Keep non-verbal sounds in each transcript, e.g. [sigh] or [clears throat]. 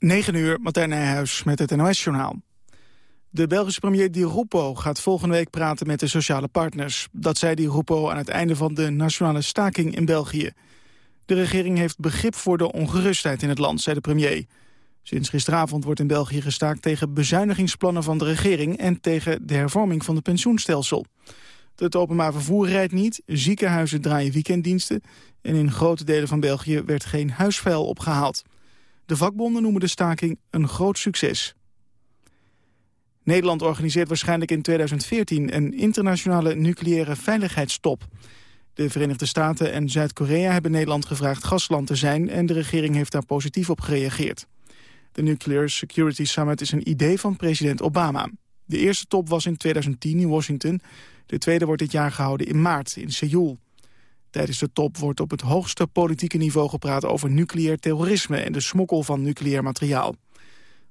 9 uur, Martijn Nijhuis met het NOS-journaal. De Belgische premier Di Rupo gaat volgende week praten met de sociale partners. Dat zei Di Rupo aan het einde van de nationale staking in België. De regering heeft begrip voor de ongerustheid in het land, zei de premier. Sinds gisteravond wordt in België gestaakt tegen bezuinigingsplannen van de regering... en tegen de hervorming van het pensioenstelsel. Het openbaar vervoer rijdt niet, ziekenhuizen draaien weekenddiensten... en in grote delen van België werd geen huisvuil opgehaald. De vakbonden noemen de staking een groot succes. Nederland organiseert waarschijnlijk in 2014 een internationale nucleaire veiligheidstop. De Verenigde Staten en Zuid-Korea hebben Nederland gevraagd gastland te zijn... en de regering heeft daar positief op gereageerd. De Nuclear Security Summit is een idee van president Obama. De eerste top was in 2010 in Washington. De tweede wordt dit jaar gehouden in maart in Seoul. Tijdens de top wordt op het hoogste politieke niveau gepraat over nucleair terrorisme en de smokkel van nucleair materiaal.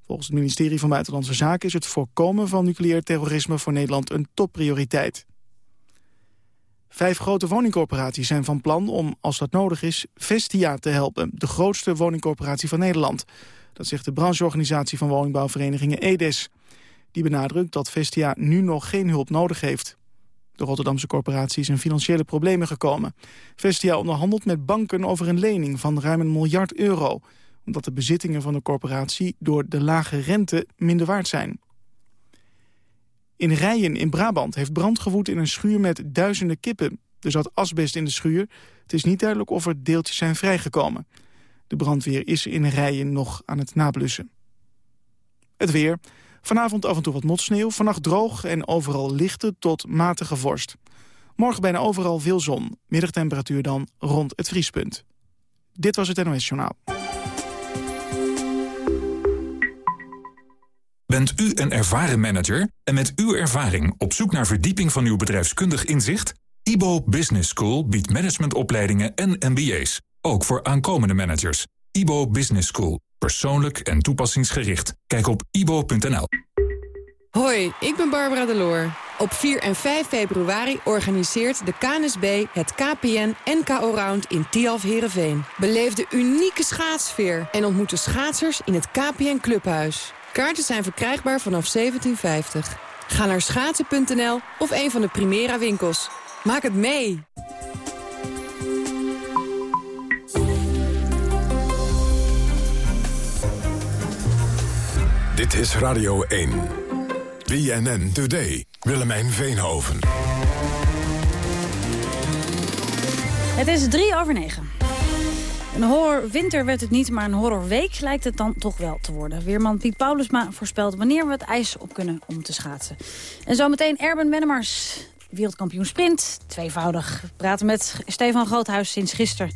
Volgens het ministerie van Buitenlandse Zaken is het voorkomen van nucleair terrorisme voor Nederland een topprioriteit. Vijf grote woningcorporaties zijn van plan om, als dat nodig is, Vestia te helpen, de grootste woningcorporatie van Nederland. Dat zegt de brancheorganisatie van woningbouwverenigingen EDES. Die benadrukt dat Vestia nu nog geen hulp nodig heeft. De Rotterdamse corporatie is in financiële problemen gekomen. Vestia onderhandelt met banken over een lening van ruim een miljard euro... omdat de bezittingen van de corporatie door de lage rente minder waard zijn. In Rijen in Brabant heeft brand gewoed in een schuur met duizenden kippen. Er zat asbest in de schuur. Het is niet duidelijk of er deeltjes zijn vrijgekomen. De brandweer is in Rijen nog aan het nablussen. Het weer. Vanavond af en toe wat motsneeuw, vannacht droog en overal lichte tot matige vorst. Morgen bijna overal veel zon, middagtemperatuur dan rond het vriespunt. Dit was het NOS Journaal. Bent u een ervaren manager en met uw ervaring op zoek naar verdieping van uw bedrijfskundig inzicht? IBO Business School biedt managementopleidingen en MBA's, ook voor aankomende managers. IBO Business School Persoonlijk en toepassingsgericht. Kijk op ibo.nl. Hoi, ik ben Barbara Deloor. Op 4 en 5 februari organiseert de KNSB het KPN NKO Round in Tialf Herenveen. Beleef de unieke schaatsfeer en ontmoet de schaatsers in het KPN Clubhuis. Kaarten zijn verkrijgbaar vanaf 1750. Ga naar schaatsen.nl of een van de Primera winkels. Maak het mee! Dit is Radio 1. BNN Today. Willemijn Veenhoven. Het is drie over negen. Een horrorwinter werd het niet, maar een horrorweek lijkt het dan toch wel te worden. Weerman Piet Paulusma voorspelt wanneer we het ijs op kunnen om te schaatsen. En zometeen Erben Wennemars, wereldkampioen sprint. Tweevoudig praten met Stefan Groothuis sinds gisteren.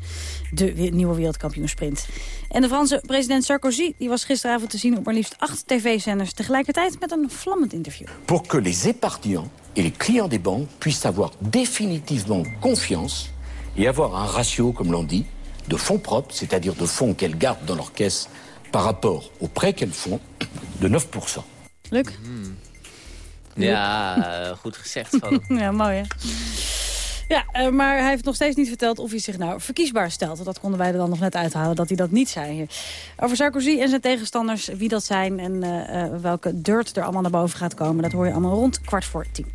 De nieuwe wereldkampioen sprint. En de Franse president Sarkozy die was gisteravond te zien op maar liefst acht tv-zenders. Tegelijkertijd met een vlammend interview. Pour que les épargnants et les clients des banques puissent avoir définitivement confiance et avoir un ratio, comme l'on dit, de fonds propres, c'est-à-dire de fonds qu'elles gardent dans leur caisse par rapport aux prêts qu'elles font, de 9%. Luc? Ja, eh, goed gezegd. Van. [laughs] ja, mooi hè? Ja, eh, maar hij heeft nog steeds niet verteld of hij zich nou verkiesbaar stelt. Dat konden wij er dan nog net uithalen, dat hij dat niet zei. Over Sarkozy en zijn tegenstanders, wie dat zijn... en uh, welke dirt er allemaal naar boven gaat komen... dat hoor je allemaal rond kwart voor tien.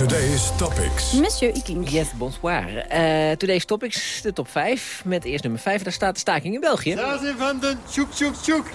Today's Topics. Monsieur Iking. Yes, bonsoir. Uh, today's Topics, de top 5. Met eerst nummer 5, daar staat de staking in België. Daar zijn van de tjoek tjoek tjoek.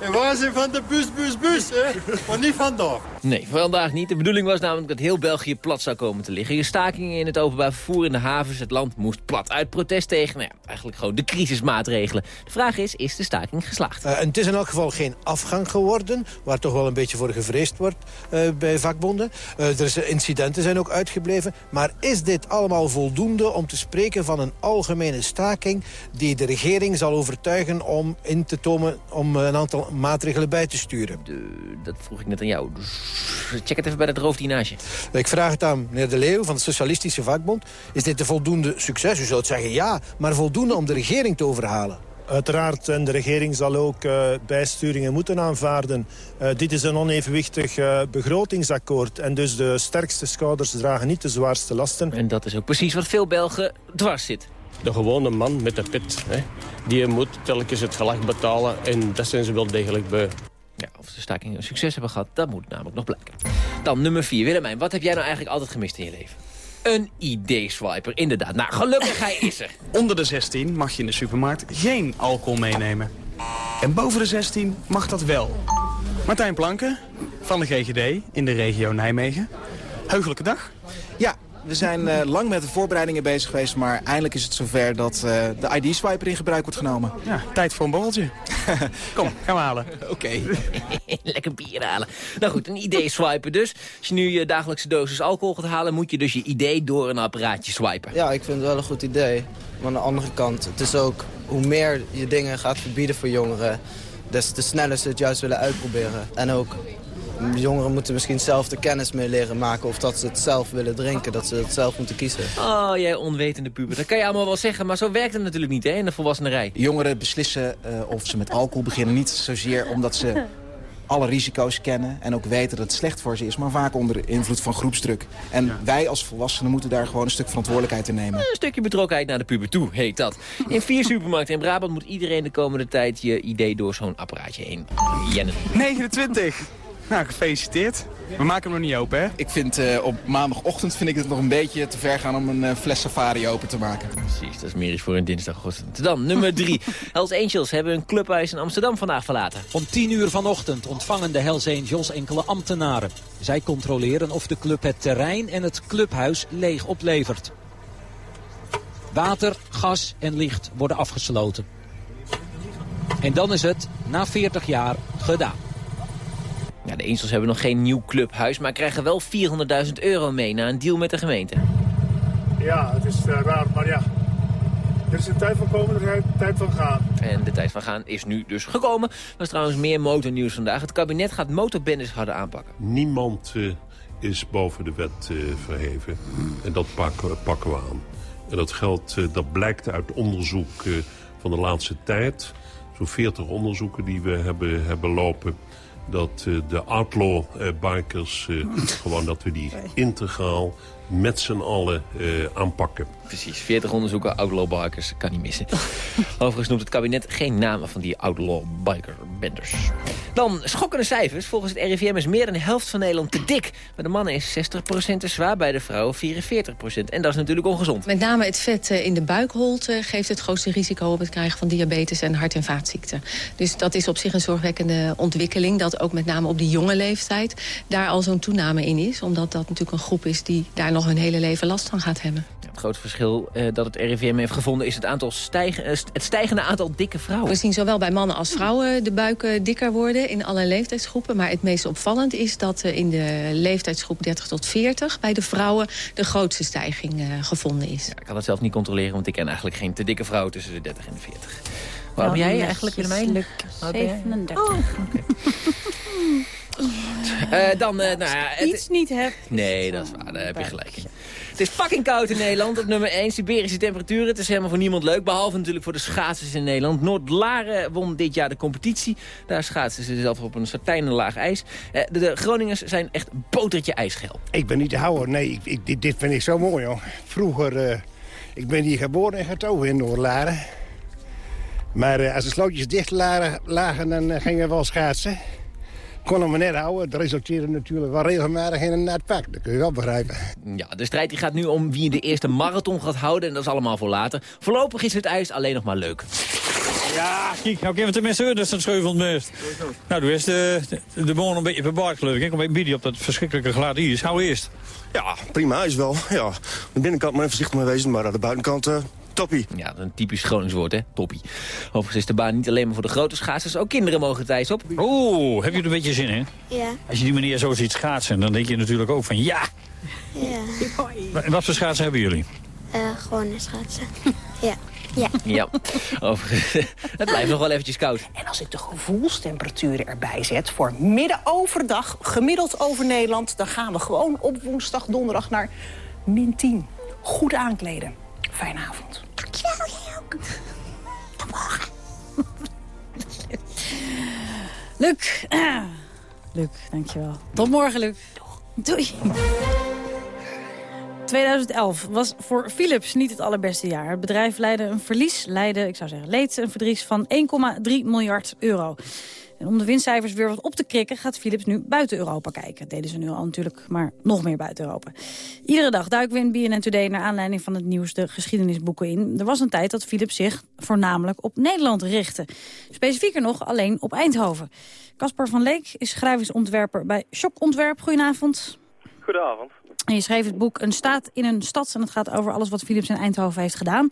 En waar zijn van de bus bus bus. Hè? Maar niet vandaag. Nee, vandaag niet. De bedoeling was namelijk dat heel België plat zou komen te liggen. Je stakingen in het openbaar vervoer in de havens. Het land moest plat uit protest tegen, nou ja, eigenlijk gewoon de crisismaatregelen. De vraag is, is de staking geslaagd? Uh, en het is in elk geval geen afgang geworden, waar toch wel een beetje voor gevreesd wordt uh, bij vakbonden. Uh, er is incidenten zijn ook uitgebleven. Maar is dit allemaal voldoende om te spreken van een algemene staking... die de regering zal overtuigen om in te tomen om een aantal maatregelen bij te sturen? De, dat vroeg ik net aan jou. Dus check het even bij dat roofdinage. Ik vraag het aan meneer De Leeuw van de Socialistische Vakbond. Is dit een voldoende succes? U zou zeggen ja, maar voldoende om de regering te overhalen. Uiteraard, en de regering zal ook uh, bijsturingen moeten aanvaarden. Uh, dit is een onevenwichtig uh, begrotingsakkoord. En dus de sterkste schouders dragen niet de zwaarste lasten. En dat is ook precies wat veel Belgen dwars zit. De gewone man met de pit, hè, die moet telkens het gelag betalen. En dat zijn ze wel degelijk bij. Ja, of de staking een succes hebben gehad, dat moet namelijk nog blijken. Dan nummer 4. Willemijn, wat heb jij nou eigenlijk altijd gemist in je leven? Een ID-swiper, inderdaad. Nou, gelukkig hij is er. [laughs] Onder de 16 mag je in de supermarkt geen alcohol meenemen. En boven de 16 mag dat wel. Martijn Planken van de GGD in de regio Nijmegen. Heugelijke dag. Ja, we zijn eh, lang met de voorbereidingen bezig geweest, maar eindelijk is het zover dat eh, de ID-swiper in gebruik wordt genomen. Ja, tijd voor een borreltje. [laughs] Kom, gaan we halen. [laughs] Oké. [laughs] Lekker bier halen. Nou goed, een ID-swiper dus. Als je nu je dagelijkse dosis alcohol gaat halen, moet je dus je ID door een apparaatje swipen. Ja, ik vind het wel een goed idee. Maar aan de andere kant, het is ook hoe meer je dingen gaat verbieden voor jongeren, des te sneller ze het juist willen uitproberen. En ook jongeren moeten misschien zelf de kennis mee leren maken... of dat ze het zelf willen drinken, dat ze het zelf moeten kiezen. Oh, jij onwetende puber. Dat kan je allemaal wel zeggen, maar zo werkt het natuurlijk niet hè, in de volwassenerij. Jongeren beslissen uh, of ze met alcohol beginnen niet zozeer omdat ze [laughs] alle risico's kennen en ook weten dat het slecht voor ze is... maar vaak onder invloed van groepsdruk. En wij als volwassenen moeten daar gewoon een stuk verantwoordelijkheid in nemen. Een stukje betrokkenheid naar de puber toe, heet dat. In vier [laughs] supermarkten in Brabant moet iedereen de komende tijd je idee door zo'n apparaatje heen. Jennen. 29! [laughs] Nou, gefeliciteerd. We maken hem nog niet open, hè? Ik vind uh, op maandagochtend vind ik het nog een beetje te ver gaan om een uh, fles safari open te maken. Precies, dat is meer iets voor een dinsdagochtend. Dan, nummer drie. [laughs] Hells Angels hebben hun clubhuis in Amsterdam vandaag verlaten. Om 10 uur vanochtend ontvangen de Hells Angels enkele ambtenaren. Zij controleren of de club het terrein en het clubhuis leeg oplevert. Water, gas en licht worden afgesloten. En dan is het, na 40 jaar, gedaan. Ja, de Angels hebben nog geen nieuw clubhuis, maar krijgen wel 400.000 euro mee na een deal met de gemeente. Ja, het is uh, raar, maar ja. Er is een tijd van komen, er is een tijd van gaan. En de tijd van gaan is nu dus gekomen. Er was trouwens meer motornieuws vandaag. Het kabinet gaat motorbendes harder aanpakken. Niemand uh, is boven de wet uh, verheven. En dat pakken, pakken we aan. En dat geldt, dat blijkt uit onderzoek van de laatste tijd. Zo'n 40 onderzoeken die we hebben, hebben lopen dat uh, de outlaw uh, bikers, uh, gewoon dat we die integraal met z'n allen aanpakken. Precies, 40 onderzoeken, outlaw bikers, kan niet missen. [laughs] Overigens noemt het kabinet geen namen van die outlaw biker Dan schokkende cijfers. Volgens het RIVM is meer dan de helft van Nederland te dik. Bij de mannen is 60% te zwaar, bij de vrouwen 44%. En dat is natuurlijk ongezond. Met name het vet in de buikholte geeft het grootste risico op het krijgen van diabetes en hart- en vaatziekten. Dus dat is op zich een zorgwekkende ontwikkeling. Dat ook met name op die jonge leeftijd daar al zo'n toename in is. Omdat dat natuurlijk een groep is die daar nog hun hele leven last van gaat hebben. Het grote verschil uh, dat het RIVM heeft gevonden is het, aantal stijgen, uh, het stijgende aantal dikke vrouwen. We zien zowel bij mannen als vrouwen de buiken dikker worden in alle leeftijdsgroepen. Maar het meest opvallend is dat uh, in de leeftijdsgroep 30 tot 40 bij de vrouwen de grootste stijging gevonden is. Ja, ik kan het zelf niet controleren, want ik ken eigenlijk geen te dikke vrouw tussen de 30 en de 40. Waar ben jij eigenlijk, Willemijn? 37. Oh, okay. [laughs] Uh, dan, uh, nou ja, het... Iets niet hebt. Nee, dat is waar. Daar heb je gelijk in. Het is fucking koud in Nederland. Op nummer 1 Siberische temperaturen. Het is helemaal voor niemand leuk. Behalve natuurlijk voor de schaatsers in Nederland. Noord-Laren won dit jaar de competitie. Daar schaatsen ze zelf op een satijnen laag ijs. Uh, de, de, Groningers zijn echt botertje ijsgeel. Ik ben niet de houwer. Nee, ik, ik, dit, vind ik zo mooi, joh. Vroeger, ik ben hier geboren en getogen in Noord-Laren. Maar als de slootjes dicht lagen, lagen dan gingen we wel schaatsen kon hem net houden. Het resulteerde natuurlijk wel regelmatig in een net pak. Dat kun je wel begrijpen. Ja, de strijd die gaat nu om wie de eerste marathon gaat houden. En dat is allemaal voor later. Voorlopig is het ijs alleen nog maar leuk. Ja, kijk, nou kunnen we tenminste dat is een scheuvel meest. Nou, doe eerst de, de, de boon een beetje verbaard geloof ik. Ik kom een beetje op dat verschrikkelijke glad is. Hou eerst. Ja, prima is wel. Ja, de binnenkant maar even voorzichtig mee wezen, maar aan de buitenkant... Uh... Toppie. Ja, een typisch Gronings woord, hè? Toppie. Overigens is de baan niet alleen maar voor de grote schaatsers. Ook kinderen mogen het ijs op. Oeh, heb je er een beetje zin in? Ja. Als je die meneer zo ziet schaatsen, dan denk je natuurlijk ook van ja. Ja. En wat voor schaatsen hebben jullie? Uh, gewone schaatsen. [laughs] ja. Ja. ja. Overigens, [laughs] het blijft nog wel eventjes koud. En als ik de gevoelstemperaturen erbij zet voor midden overdag, gemiddeld over Nederland... dan gaan we gewoon op woensdag, donderdag naar min 10. Goed aankleden. Fijne avond. Dankjewel, jij ook. Tot morgen. Luc. Ah. Luc, dankjewel. Tot morgen, Luc. Doei. 2011 was voor Philips niet het allerbeste jaar. Het bedrijf leidde een verlies, leidde, ik zou zeggen, leed een verdries van 1,3 miljard euro. En om de winstcijfers weer wat op te krikken gaat Philips nu buiten Europa kijken. Deden ze nu al natuurlijk, maar nog meer buiten Europa. Iedere dag duiken we in BNN Today naar aanleiding van het nieuws de geschiedenisboeken in. Er was een tijd dat Philips zich voornamelijk op Nederland richtte. Specifieker nog alleen op Eindhoven. Caspar van Leek is grafisch ontwerper bij Shock Ontwerp. Goedenavond. Goedenavond. Je schreef het boek Een staat in een stad. En het gaat over alles wat Philips in Eindhoven heeft gedaan.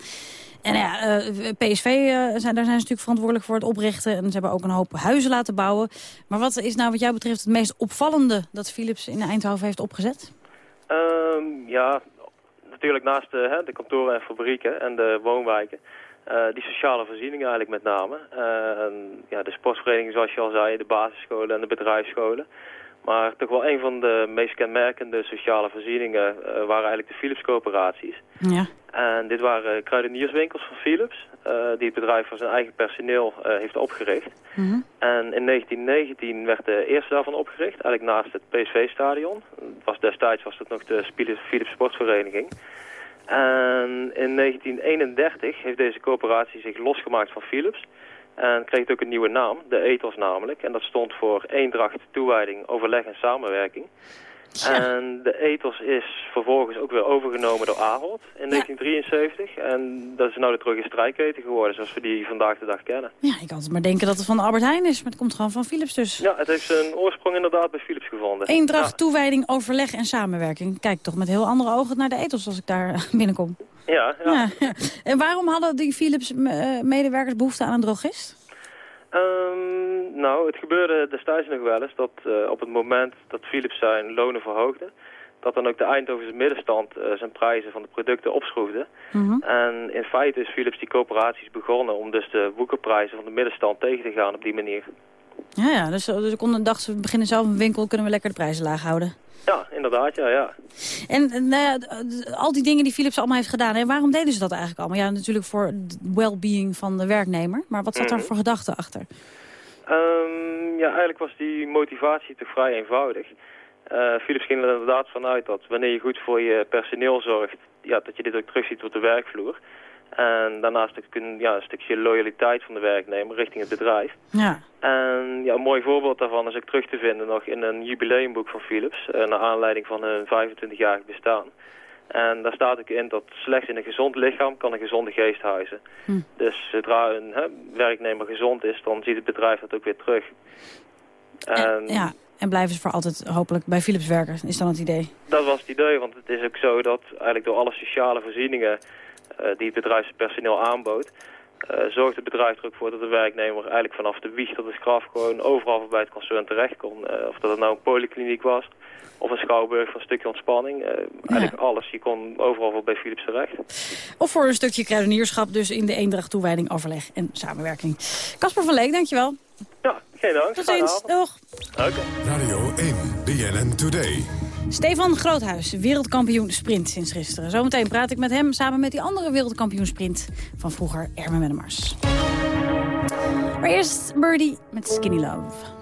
En ja, eh, PSV, eh, zijn, daar zijn ze natuurlijk verantwoordelijk voor het oprichten. En ze hebben ook een hoop huizen laten bouwen. Maar wat is nou wat jou betreft het meest opvallende dat Philips in Eindhoven heeft opgezet? Ehm, ja, natuurlijk naast de, hè, de kantoren en fabrieken en de woonwijken. eh, die sociale voorzieningen eigenlijk met name. Eh, en, ja, de sportverenigingen zoals je al zei, de basisscholen en de bedrijfsscholen. Maar toch wel een van de meest kenmerkende sociale voorzieningen eh, waren eigenlijk de Philips coöperaties. Ja. En dit waren kruidenierswinkels van Philips, eh, die het bedrijf voor zijn eigen personeel eh, heeft opgericht. En in 1919 werd de eerste daarvan opgericht, eigenlijk naast het PSV-stadion. Was destijds was dat nog de Philips Sportvereniging. En in 1931 heeft deze coöperatie zich losgemaakt van Philips. En kreeg het ook een nieuwe naam, de ethos namelijk. En dat stond voor eendracht, toewijding, overleg en samenwerking. En de ethos is vervolgens ook weer overgenomen door Ahold in 1973. En dat is nou de terug een strijkketen geworden, zoals we die vandaag de dag kennen. Ja, ik kan het maar denken dat het van Albert Heijn is. Maar het komt gewoon van Philips dus. Ja, het heeft zijn oorsprong inderdaad bij Philips gevonden. Eendracht, toewijding, overleg en samenwerking. Kijk toch met heel andere ogen naar de ethos als ik daar [laughs] binnenkom. Ja, ja. Ja, ja. En waarom hadden die Philips-medewerkers behoefte aan een drogist? Ehm, nou, het gebeurde destijds nog wel eens dat eh, op het moment dat Philips zijn lonen verhoogde, dat dan ook de Eindhovense middenstand eh, zijn prijzen van de producten opschroefde. En in feite is Philips die coöperaties begonnen om dus de woekerprijzen van de middenstand tegen te gaan op die manier. Ja, ja dus, dus ik kon- dacht, we beginnen zelf een winkel, kunnen we lekker de prijzen laag houden. Ja, inderdaad, ja, ja. En nou ja, al die dingen die Philips allemaal heeft gedaan, hè, waarom deden ze dat eigenlijk allemaal? Ja, natuurlijk voor het well-being van de werknemer. Maar wat zat er Mhm. voor gedachte achter? Ehm, ja, eigenlijk was die motivatie toch vrij eenvoudig. Eh, Philips ging er inderdaad vanuit dat wanneer je goed voor je personeel zorgt, ja, dat je dit ook terugziet op de werkvloer. En daarnaast een, ja, een stukje loyaliteit van de werknemer richting het bedrijf. Ja. En ja, een mooi voorbeeld daarvan is ook terug te vinden nog in een jubileumboek van Philips, eh, naar aanleiding van hun 25-jarig bestaan. En daar staat ook in dat slechts in een gezond lichaam kan een gezonde geest huizen. Hm. Dus zodra een hè, werknemer gezond is, dan ziet het bedrijf dat ook weer terug. En Ja, en blijven ze voor altijd hopelijk bij Philips werken, is dan het idee. dat was het idee, want het is ook zo dat eigenlijk door alle sociale voorzieningen die het bedrijfspersoneel aanbood, eh, zorgt het bedrijf er ook voor dat de werknemer eigenlijk vanaf de wieg tot het graf gewoon overal bij het concern terecht kon. Eh, of dat het nou een polykliniek was, of een schouwburg voor een stukje ontspanning. eh, eigenlijk alles. Je kon overal wel bij Philips terecht. Of voor een stukje kruidenierschap, dus in de eendracht, toewijding, overleg en samenwerking. Casper van Leek, dankjewel. Ja, geen dank. Tot ziens. Doeg. Oké. Radio 1, BNN Today. Stefan Groothuis, wereldkampioen sprint sinds gisteren. Zometeen praat ik met hem samen met die andere wereldkampioen sprint van vroeger, Ermen Wennemars. Maar eerst Birdie met Skinny Love.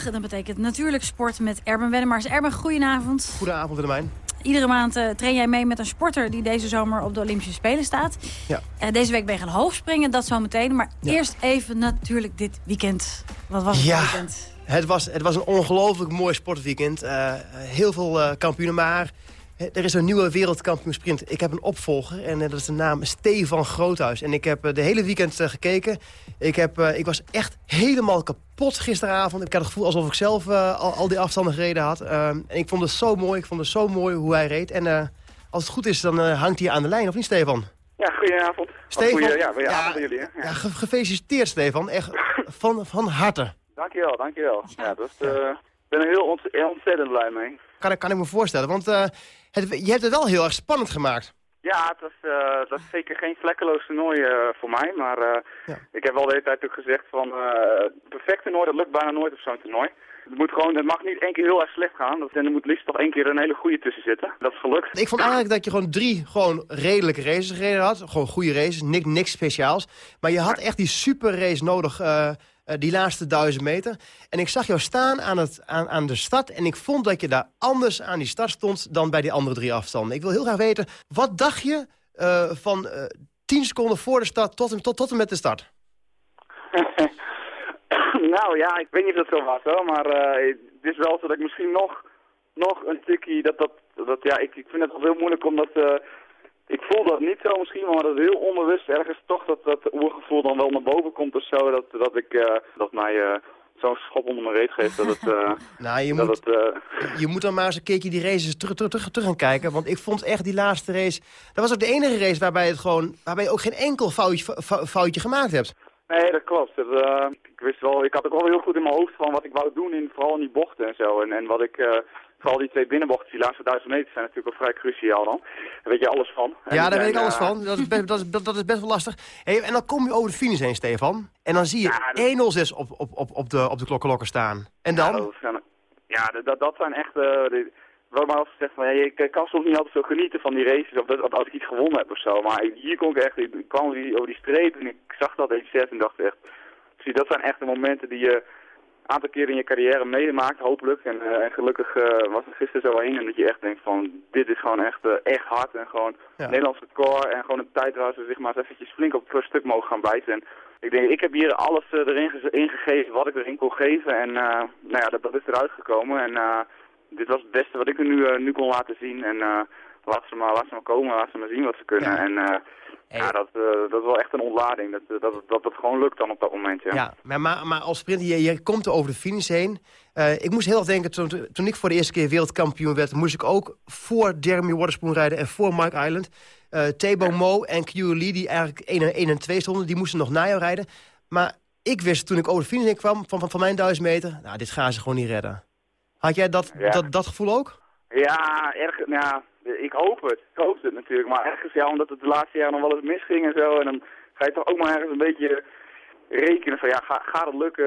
En dat betekent natuurlijk sport met Erben Wennemars. Erben, goedenavond. Goedenavond, Willemijn. Iedere maand eh, train jij mee met een sporter die deze zomer op de Olympische Spelen staat. Ja. Eh, deze week ben je gaan hoogspringen, dat zo meteen. Maar eerst even natuurlijk dit weekend. Wat was het Ja. weekend? Het was, het was een ongelooflijk mooi sportweekend. Eh, heel veel kampioenen, maar er is een nieuwe wereldkampioen sprint. Ik heb een opvolger en eh, dat is de naam Stefan Groothuis. En ik heb eh, de hele weekend eh, gekeken. Ik, heb, ik was echt helemaal kapot gisteravond. Ik had het gevoel alsof ik zelf al, al die afstanden gereden had. Eh, en ik vond het zo mooi. Ik vond het zo mooi hoe hij reed. En eh, als het goed is, dan hangt hij aan de lijn, of niet Stefan? Ja, goedenavond. Stefan, Goeie, ja, goeie ja, jullie. Hè? Ja. Ja, ge- gefeliciteerd Stefan. Echt van, van harte. Dankjewel, dankjewel. Ja, dat, is, ik ben er heel, ont- heel ontzettend blij mee. Kan, ik- kan ik me voorstellen. Want eh, het, je hebt het wel heel erg spannend gemaakt. Ja, het was, eh, zeker geen vlekkeloos toernooi eh, voor mij. Maar eh, ik heb wel de hele tijd ook gezegd van... eh perfect toernooi, dat lukt bijna nooit op zo'n toernooi. Het, moet gewoon, het mag niet één keer heel erg slecht gaan. Dat- En er moet liefst toch één keer een hele goede tussen zitten. Dat is gelukt. Ik vond eigenlijk dat je gewoon drie gewoon redelijke races gereden had. Gewoon goede races, niks, niks speciaals. Maar je had echt die super race nodig, eh, die laatste duizend meter. En ik zag jou staan aan, het, aan, aan de start. En ik vond dat je daar anders aan die start stond dan bij die andere drie afstanden. Ik wil heel graag weten, wat dacht je eh, van eh 10 seconden voor de start tot, en- tot, tot en met de start? [laughs] nou ja, ik weet niet of dat zo was hoor, maar het is wel zo dat ik misschien nog, nog een tikkie, dat, dat, dat ja, ik, ik vind het heel moeilijk omdat, eh, ik voel dat niet zo misschien, maar dat heel onbewust ergens toch dat, dat oergevoel dan wel naar boven komt of zo, dat, dat ik, eh, dat mij eh, zo'n schop onder mijn reet geeft dat het, eh, [laughs] Nou, je dat moet, het, [laughs] je moet dan maar eens een keertje die races terug, terug, terug, terug gaan kijken. Want ik vond echt die laatste race... Dat was ook de enige race waarbij, het gewoon, waarbij je ook geen enkel foutje, fou- foutje gemaakt hebt. Nee, dat klopt. Dat, ik wist wel, ik had ook wel heel goed in mijn hoofd van wat ik wou doen, in, vooral in die bochten en zo. En, en wat ik, vooral die twee binnenbochten, die laatste duizend meter zijn natuurlijk wel vrij cruciaal dan. Daar weet je alles van. En Ja, daar weet ik zijn, alles eh, van. Dat is best, dat is, dat, dat is best wel lastig. Hey, en dan kom je over de finish heen, Stefan. En dan zie je 1-0-6 op, op, op, op de, op de klokkenlokker staan. En Ja, dan? dat, zijn, ja, dat, dat, dat zijn echt... de, wat maar altijd zegt van, ja, je kan soms niet altijd zo genieten van die races, of dat, als ik iets gewonnen heb of zo. Maar hier kon ik echt, ik kwam over die, over die streep en ik zag dat even zet en dacht echt, zie, dat zijn echt de momenten die je aantal keer in je carrière meemaakt, hopelijk. En, eh, en gelukkig eh, was het gisteren zo heen en dat je echt denkt van, dit is gewoon echt, eh, echt hard en gewoon Ja. Nederlands record en gewoon een tijd waar ze zich maar eens eventjes flink op het stuk mogen gaan bijten. En ik denk, ik heb hier alles erin ge- ingegeven wat ik erin kon geven en nou ja, dat, dat is eruit gekomen en dit was het beste wat ik er nu, eh, nu kon laten zien en laat, ze maar, laat ze maar komen, laat ze maar zien wat ze kunnen. En eh, ja, dat, eh, dat is wel echt een ontlading, dat, dat, dat, dat het gewoon lukt dan op dat moment, ja. Ja, maar, maar, als sprinter, je, je komt er over de finish heen. Eh, ik moest heel erg denken, toen, toen ik voor de eerste keer wereldkampioen werd... moest ik ook voor Jeremy Waterspoon rijden en voor Mike Island. Eh Tebo Mo en Q Lee, die eigenlijk 1 en, 1 en 2 stonden... die moesten nog na jou rijden. Maar ik wist toen ik over de finish heen kwam, van, van, van mijn duizend meter... nou, dit gaan ze gewoon niet redden. Had jij dat, dat, dat gevoel ook? Ja, erg, ja, ik hoop het. Ik hoop het natuurlijk. Maar ergens, ja, omdat het de laatste jaren nog wel eens misging en zo. En dan ga je toch ook maar ergens een beetje rekenen van, ja, ga, gaat het lukken?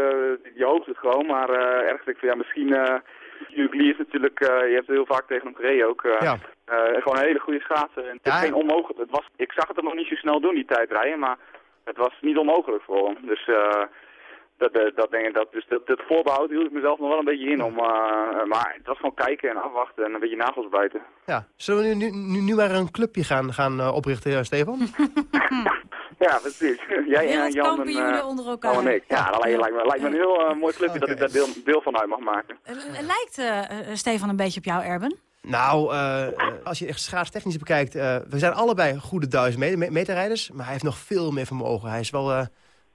Je hoopt het gewoon. Maar eh, ergens denk ik van, ja, misschien... eh Hugh Lee is natuurlijk, eh, je hebt heel vaak tegen hem gereden ook. eh, Ja. eh, gewoon een hele goede schaatser. En het is Ja, geen onmogelijk. Het was, ik zag het hem nog niet zo snel doen, die tijdrijden. Maar het was niet onmogelijk voor hem. Dus... eh dat, eh, dat denk ik, dat, dus dat, dat voorbehoud hield ik mezelf nog wel een beetje in om, eh, maar het was gewoon kijken en afwachten en een beetje nagels bijten. Ja. Zullen we nu, nu, nu maar een clubje gaan, gaan eh, oprichten, eh, Stefan? [laughs] Ja, precies. Jij en Jan en, eh, onder elkaar. Jan en ik. Ja, dat lijkt, me, lijkt me een heel eh, mooi clubje dat ik daar deel, deel van uit mag maken. Eh, Lijkt eh, eh, Stefan een beetje op jou, Erben? Nou, eh, eh, als je echt schaatstechnisch bekijkt... eh, we zijn allebei goede duizend meter, me- meterrijders... maar hij heeft nog veel meer vermogen. Hij is wel... eh,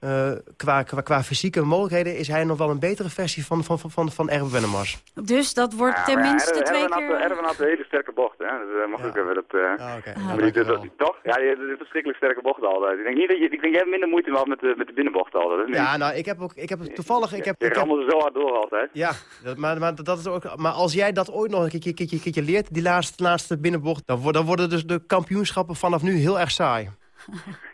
eh, qua, qua, qua fysieke mogelijkheden is hij nog wel een betere versie van, van, van, van, van Erwin Wennemars. Dus dat wordt Ja, tenminste ja, twee keer... had, Erwin had een hele sterke bocht, hè. Dus uh, mag ik even dat... eh Ah, maar die- dat- dat- toch? Ja, die heeft een verschrikkelijk sterke bocht altijd. Ik denk niet dat je... Ik denk, jij hebt minder moeite gehad met de, met de binnenbocht altijd, hè? Ja, nou, ik heb ook ik heb toevallig... Ik heb, Je ik heb, rammelde zo hard door altijd. ja, dat, maar, maar, dat is ook, maar als jij dat ooit nog een keertje, keertje, keertje leert, die laatste, laatste binnenbocht... Dan, wordt- dan worden dus de kampioenschappen vanaf nu heel erg saai. [laughs]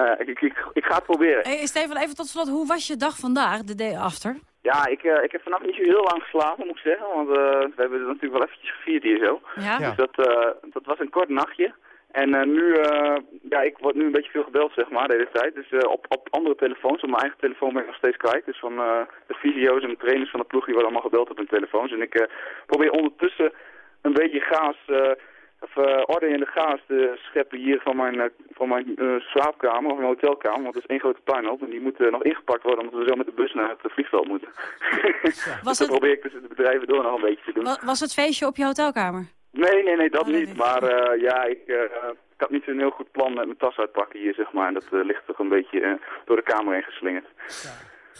Eh, ik, ik, ik ga het proberen. Hey, Stefan, even tot slot, hoe was je dag vandaag, de day after? Ja, ik, eh, ik heb vannacht niet zo heel lang geslapen, moet ik zeggen. Want eh, we hebben het natuurlijk wel eventjes gevierd hier zo. Ja? Dus dat, eh, dat was een kort nachtje. En eh, nu, eh, ja, ik word nu een beetje veel gebeld, zeg maar, de hele tijd. Dus eh, op, op andere telefoons, op mijn eigen telefoon ben ik nog steeds kwijt. Dus van eh, de fysio's en de trainers van de ploeg, die worden allemaal gebeld op hun telefoons. En ik eh, probeer ondertussen een beetje gaas, of eh, orde in de gaas te scheppen hier van mijn, eh, van mijn eh, slaapkamer of mijn hotelkamer. Want het is één grote puinhoop en die moet nog ingepakt worden omdat we zo met de bus naar het vliegveld moeten. [laughs] Was dus dat het- probeer ik tussen de bedrijven door nog een beetje te doen. Wa- Was het feestje op je hotelkamer? Nee, nee, nee, dat niet. Maar eh, ja, ik, eh, ik had niet zo'n heel goed plan met mijn tas uitpakken hier, zeg maar. En dat eh, ligt toch een beetje door de kamer heen geslingerd.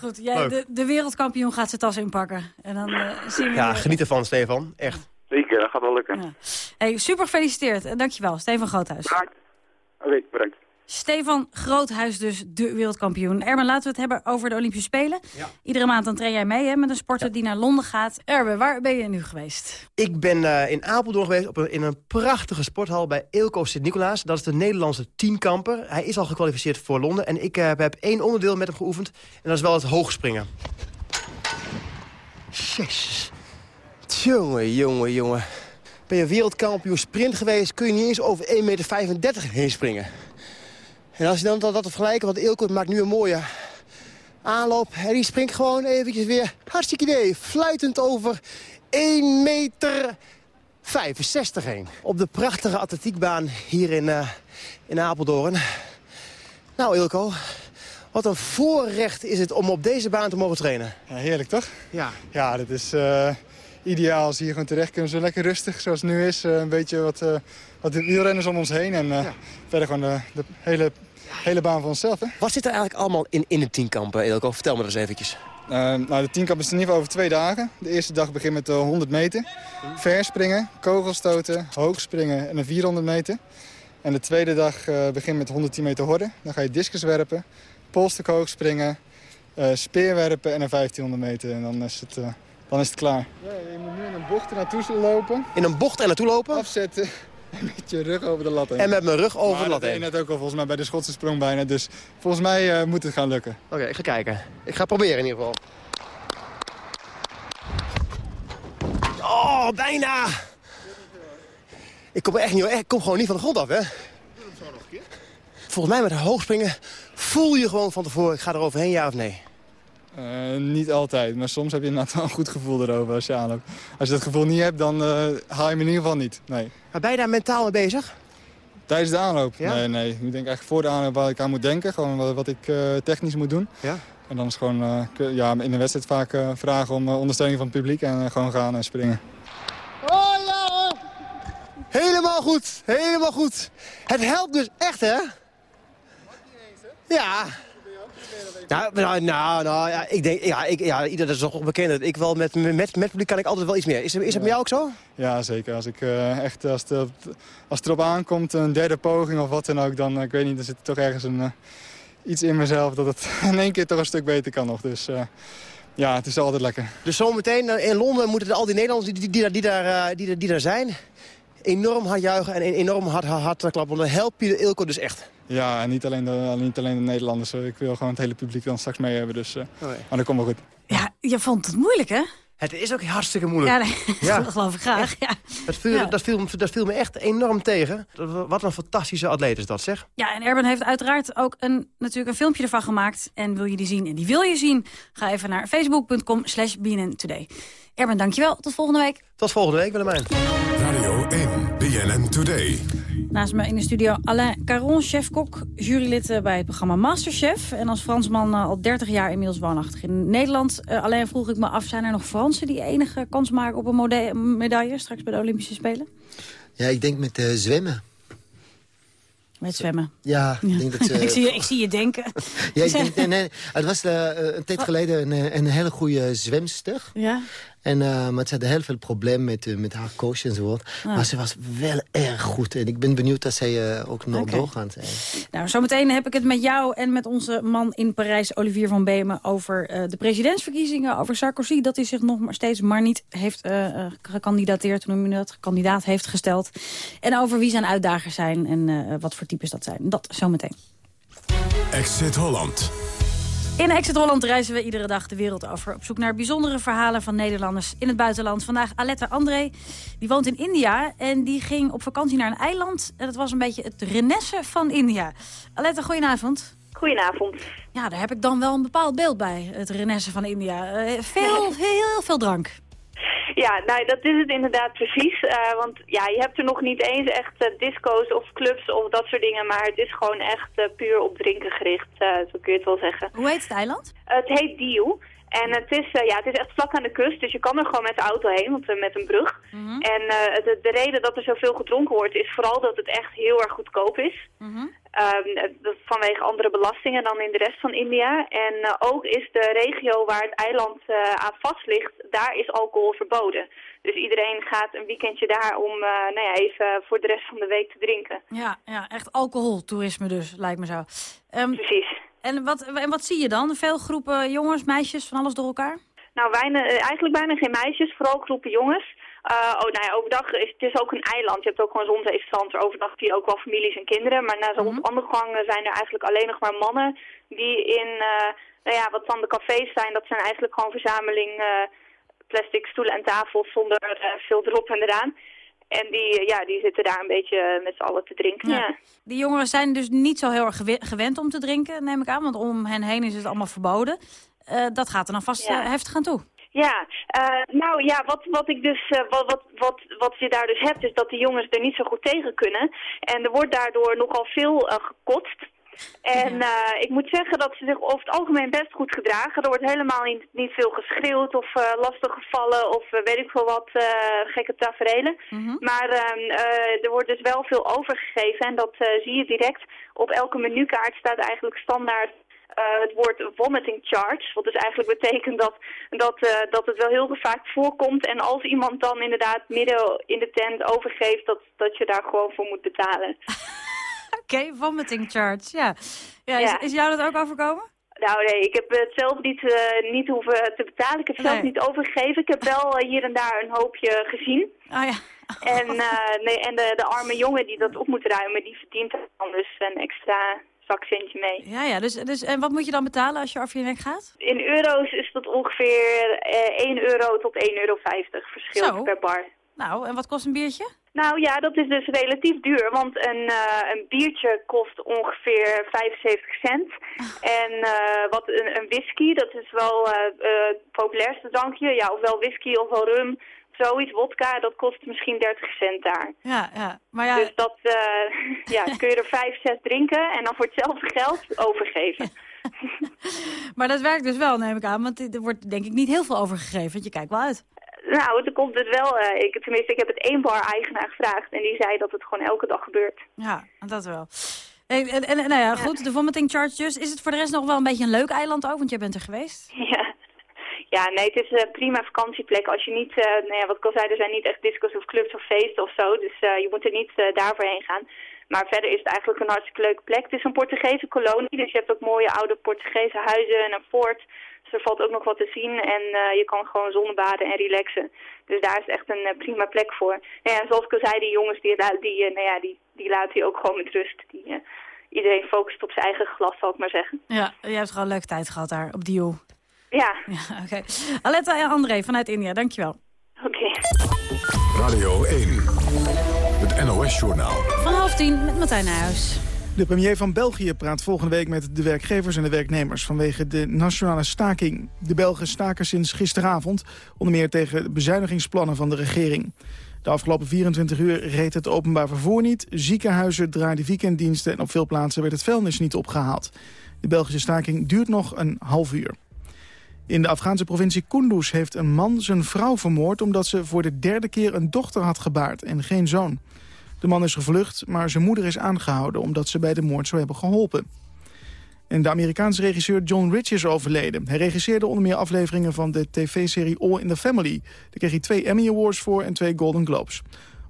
Goed, jij, de, de wereldkampioen gaat zijn tas inpakken. En dan eh, zien we Ja, geniet ervan, Stefan. Echt. Zeker, dat gaat wel lukken. Hey, super gefeliciteerd. En dankjewel, Stefan Groothuis. Oké, bedankt. Stefan Groothuis dus, de wereldkampioen. Erben, laten we het hebben over de Olympische Spelen. Iedere maand dan train jij mee hè, met een sporter die naar Londen gaat. Erben, waar ben je nu geweest? Ik ben eh, in Apeldoorn geweest op een, in een prachtige sporthal bij Eelco Sint-Nicolaas. Dat is de Nederlandse tienkamper. Hij is al gekwalificeerd voor Londen. En ik eh, heb één onderdeel met hem geoefend. En dat is wel het hoogspringen. Jezus. Jongen, jongen, jongen. Ben je wereldkampioen sprint geweest... kun je niet eens over 1,35 meter heen springen. En als je dan dat, dat vergelijkt, want Eelco maakt nu een mooie aanloop. En die springt gewoon eventjes weer, hartstikke idee, fluitend over 1 meter 65 heen. Op de prachtige atletiekbaan hier in, eh, in Apeldoorn. Nou Ilko, wat een voorrecht is het om op deze baan te mogen trainen. Ja, heerlijk toch? Ja. Ja, dat is eh, ideaal als hier gewoon terecht kunnen. Zo lekker rustig zoals het nu is. eh, een beetje wat, eh, wat de wielrenners om ons heen. En eh, verder gewoon de, de hele, hele baan voor onszelf. Hè? Wat zit er eigenlijk allemaal in, in de tienkampen, Ilko? Vertel me dat eens eventjes. Nou, de tienkamp is in ieder geval over twee dagen. De eerste dag begint met de 100 meter. Verspringen, kogelstoten, hoogspringen en een 400 meter. En de tweede dag begint met 110 meter horden. Dan ga je discus werpen, polstuk hoog springen, eh, speerwerpen en een 1500 meter. En dan is het, dan is het klaar. Ja, je moet nu in een bocht er naartoe lopen. In een bocht er naartoe lopen? Afzetten. [laughs] En met je rug over de lat heen. En met mijn rug over Maar de lat dat heen. deed je net ook al volgens mij bij de Schotse sprong bijna. Dus volgens mij eh, moet het gaan lukken. Oké, ik ga kijken. Ik ga proberen in ieder geval. Oh, bijna! Ik kom echt niet, ik kom gewoon niet van de grond af, hè? Volgens mij met hoogspringen voel je gewoon van tevoren... ik ga er overheen, ja of nee? Eh, niet altijd, maar soms heb je inderdaad wel een goed gevoel erover als je aanloopt. Als je dat gevoel niet hebt, dan eh, haal je hem in ieder geval niet. Nee. Maar ben je daar mentaal mee bezig? Tijdens de aanloop? Ja? Nee, nee. Ik denk eigenlijk voor de aanloop waar ik aan moet denken. Gewoon wat, wat ik eh, technisch moet doen. Ja? En dan is gewoon eh, ja, in de wedstrijd vaak eh, vragen om ondersteuning van het publiek. En gewoon gaan en springen. Oh ja! Helemaal goed, helemaal goed. Het helpt dus echt, hè? Ja. Nou, nou, nou, nou ja, ik denk, ja, ik, ja, ieder dat is toch bekend. Ik wel met, met, met publiek kan ik altijd wel iets meer. Is, is het bij jou ook zo? Ja, zeker. Als, ik, eh, echt, als, het, op- als het erop aankomt, een derde poging of wat dan ook... dan, eh, ik weet niet, er zit toch ergens een, eh, iets in mezelf dat het [laughs] in één keer toch een stuk beter kan nog. Dus eh, ja, het is altijd lekker. Dus zometeen eh, in Londen moeten er al die Nederlanders die, die, die, daar- die, daar, eh, die, die daar zijn... enorm hard juichen en enorm hard, hard, hard klappen. Want dan help je de Ilko dus echt. Ja, en niet alleen de, niet alleen de Nederlanders. Ik wil gewoon het hele publiek dan straks mee hebben. Dus, eh, Oké. Maar dat komt wel goed. Ja, je vond het moeilijk, hè? Het is ook hartstikke moeilijk. Ja, nee, [laughs] dat geloof ik graag. Ja. Dat, viel, Ja. dat, viel, dat viel me echt enorm tegen. Wat een fantastische atleet is dat, zeg. Ja, en Erben heeft uiteraard ook een, natuurlijk een filmpje ervan gemaakt. En wil je die zien en die wil je zien, ga even naar facebook.com slash Today. Erben, dankjewel. Tot volgende week. Tot volgende week, Willemijn. Radio 1, BNN Today. Naast me in de studio Alain Caron, chef-kok, jurylid eh, bij het programma Masterchef. En als Fransman eh, al 30 jaar inmiddels woonachtig in Nederland. Eh, alleen vroeg ik me af, zijn er nog Fransen die enige kans maken op een medaille straks bij de Olympische Spelen? Ja, ik denk met eh, zwemmen. Met zwemmen. Ja, [laughs] ik denk dat ze... [laughs] ik, zie, je- ik zie je denken. Ja, ik [laughs] denk, nee, nee, het was eh, een tijd geleden een, een hele goede zwemster. Ja? En, eh, maar ze had heel veel problemen met, eh, met haar coach enzovoort. Ah. Maar ze was wel erg goed. En ik ben benieuwd dat zij eh, ook nog Oké. doorgaat. eh. Nou, zometeen heb ik het met jou en met onze man in Parijs, Olivier van Beemen, over eh, de presidentsverkiezingen, over Sarkozy, dat hij zich nog maar steeds maar niet heeft eh, eh, gekandidateerd, hoe noem je dat, kandidaat heeft gesteld. En over wie zijn uitdagers zijn en eh, wat voor types dat zijn. Dat zometeen. Exit Holland. In Exit Holland reizen we iedere dag de wereld over... op zoek naar bijzondere verhalen van Nederlanders in het buitenland. Vandaag Aletta André, die woont in India... en die ging op vakantie naar een eiland. En dat was een beetje het Renesse van India. Aletta, goedenavond. Goedenavond. Ja, daar heb ik dan wel een bepaald beeld bij, het Renesse van India. Eh, veel, heel veel drank. Ja, nou, dat is het inderdaad precies. Eh, want ja, je hebt er nog niet eens echt eh, disco's of clubs of dat soort dingen. Maar het is gewoon echt eh, puur op drinken gericht, zo kun je het wel zeggen. Hoe heet het eiland? het heet Diu. En het is, eh, ja, het is echt vlak aan de kust, dus je kan er gewoon met de auto heen, want, eh, met een brug. En eh, de, de reden dat er zoveel gedronken wordt is vooral dat het echt heel erg goedkoop is. Ehm, eh, dat vanwege andere belastingen dan in de rest van India. En ook is de regio waar het eiland aan vast ligt, daar is alcohol verboden. Dus iedereen gaat een weekendje daar om nou ja, even voor de rest van de week te drinken. Ja, ja echt alcoholtoerisme dus, lijkt me zo. Ehm, Precies. En wat, en wat zie je dan? Veel groepen jongens, meisjes, van alles door elkaar? Nou, weinig, eh, eigenlijk bijna geen meisjes, vooral groepen jongens. Eh, oh, nou ja, overdag is het is ook een eiland. Je hebt ook gewoon zonzeestrand. Overdag zie je ook wel families en kinderen. Maar na zonsondergang eh, zijn er eigenlijk alleen nog maar mannen die in, eh, nou ja, wat dan de cafés zijn. Dat zijn eigenlijk gewoon verzameling plastic stoelen en tafels zonder veel erop en eraan. En die, eh, ja, die zitten daar een beetje eh, met z'n allen te drinken. Ja. Ja. Die jongeren zijn dus niet zo heel erg gewe- gewend om te drinken, neem ik aan. Want om hen heen is het allemaal verboden. Eh, dat gaat er dan vast Ja. heftig aan toe. Ja, nou ja, wat, wat ik dus, wat, wat, wat, wat je daar dus hebt, is dat de jongens er niet zo goed tegen kunnen. En er wordt daardoor nogal veel gekotst. En eh, ik moet zeggen dat ze zich over het algemeen best goed gedragen. Er wordt helemaal niet, niet veel geschreeuwd of eh, lastig gevallen of eh, weet ik veel wat gekke taferelen. Maar ehm, eh, er wordt dus wel veel overgegeven en dat zie je direct. Op elke menukaart staat eigenlijk standaard het woord vomiting charge. Wat dus eigenlijk [laughs] betekent dat, dat, dat het wel heel vaak voorkomt. En als iemand dan inderdaad midden in de tent overgeeft, dat, dat je daar gewoon voor moet betalen. [laughs] Oké, vomiting charge, ja. ja, is, Ja. is jou dat ook overkomen? Nou nee, ik heb het zelf niet, eh, niet hoeven te betalen. Ik heb het zelf niet overgegeven. Ik heb wel eh, hier en daar een hoopje gezien. Oh ja. En, eh, nee, en de, de arme jongen die dat op moet ruimen, die verdient dan dus een extra zakcentje mee. Ja, ja. Dus, dus, en wat moet je dan betalen als je over je nek gaat? In euro's is dat ongeveer eh 1 euro tot 1,50 euro verschil Zo. per bar. Nou, en wat kost een biertje? Nou ja, dat is dus relatief duur, want een, eh, een biertje kost ongeveer 75 cent. En eh, wat een, een whisky, dat is wel eh, het populairste drankje, ja, ofwel whisky ofwel rum, zoiets, wodka, dat kost misschien 30 cent daar. Ja, ja. Maar ja, Dus dat [laughs] ja, kun je er 5, 6 drinken en dan voor hetzelfde geld overgeven. [laughs] maar dat werkt dus wel, neem ik aan. Want er wordt denk ik niet heel veel overgegeven, want je kijkt wel uit. Nou, er komt dus wel, eh, ik, tenminste ik heb het één bar-eigenaar gevraagd en die zei dat het gewoon elke dag gebeurt. Ja, dat wel. En, en, en nou ja, goed, de vomiting charge dus. Is het voor de rest nog wel een beetje een leuk eiland ook? Want jij bent er geweest. [laughs] Ja. Ja, nee, het is een prima vakantieplek. Als je niet, eh, nou ja, wat ik al zei, er zijn niet echt discos of clubs of feesten of zo. Dus eh, je moet er niet uh, daarvoor heen gaan. Maar verder is het eigenlijk een hartstikke leuke plek. Het is een Portugese kolonie, dus je hebt ook mooie oude Portugese huizen en een fort. Dus er valt ook nog wat te zien en uh, je kan gewoon zonnebaden en relaxen. Dus daar is echt een uh, prima plek voor. Nou ja, zoals ik al zei, die jongens die, die, uh, nou ja, die, die laten je ook gewoon met rust. Die, iedereen focust op zijn eigen glas, zal ik maar zeggen. Ja, jij hebt gewoon een leuke tijd gehad daar op Dio. Ja. ja Oké. Okay. Aletta en André vanuit India, dankjewel. Oké. Okay. Radio 1, het NOS-journaal. Van half tien met Martijn Nijhuis. De premier van België praat volgende week met de werkgevers en de werknemers vanwege de nationale staking. De Belgen staken sinds gisteravond, onder meer tegen bezuinigingsplannen van de regering. De afgelopen 24 uur reed het openbaar vervoer niet, ziekenhuizen draaiden weekenddiensten en op veel plaatsen werd het vuilnis niet opgehaald. De Belgische staking duurt nog een half uur. In de Afghaanse provincie Kunduz heeft een man zijn vrouw vermoord... omdat ze voor de derde keer een dochter had gebaard en geen zoon. De man is gevlucht, maar zijn moeder is aangehouden... omdat ze bij de moord zou hebben geholpen. En de Amerikaanse regisseur John Rich is overleden. Hij regisseerde onder meer afleveringen van de tv-serie All in the Family. Daar kreeg hij twee Emmy Awards voor en twee Golden Globes.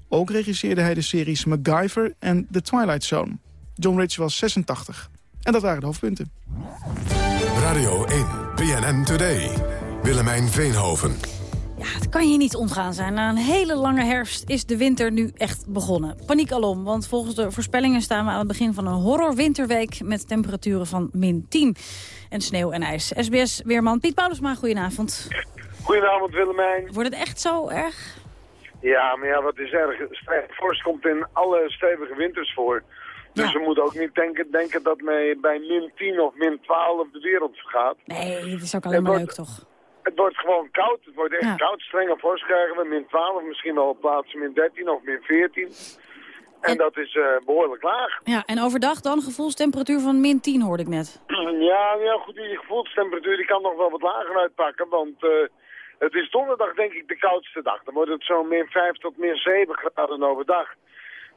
Ook regisseerde hij de series MacGyver en The Twilight Zone. John Rich was 86. En dat waren de hoofdpunten. Radio 1, BNN Today. Willemijn Veenhoven. Ja, het kan je niet ontgaan zijn. Na een hele lange herfst is de winter nu echt begonnen. Paniek alom, want volgens de voorspellingen staan we aan het begin van een horror-winterweek... met temperaturen van min 10 en sneeuw en ijs. SBS-weerman Piet Paulusma, goedenavond. Goedenavond Willemijn. Wordt het echt zo erg? Ja, maar ja, wat is erg? Vorst komt in alle stevige winters voor. Dus we moeten ook niet denken, denken dat mij bij min 10 of min 12 de wereld vergaat. Nee, het is ook alleen maar leuk, toch? Het wordt gewoon koud. Het wordt echt koud. Strenge vorst krijgen we. Min 12, misschien wel op plaatsen min 13 of min 14. En, dat is eh, behoorlijk laag. Ja, en overdag dan gevoelstemperatuur van min 10, hoorde ik net. [clears throat] Ja, ja goed, die gevoelstemperatuur die kan nog wel wat lager uitpakken, want... eh, het is donderdag denk ik de koudste dag. Dan wordt het zo'n min 5 tot min 7 graden overdag.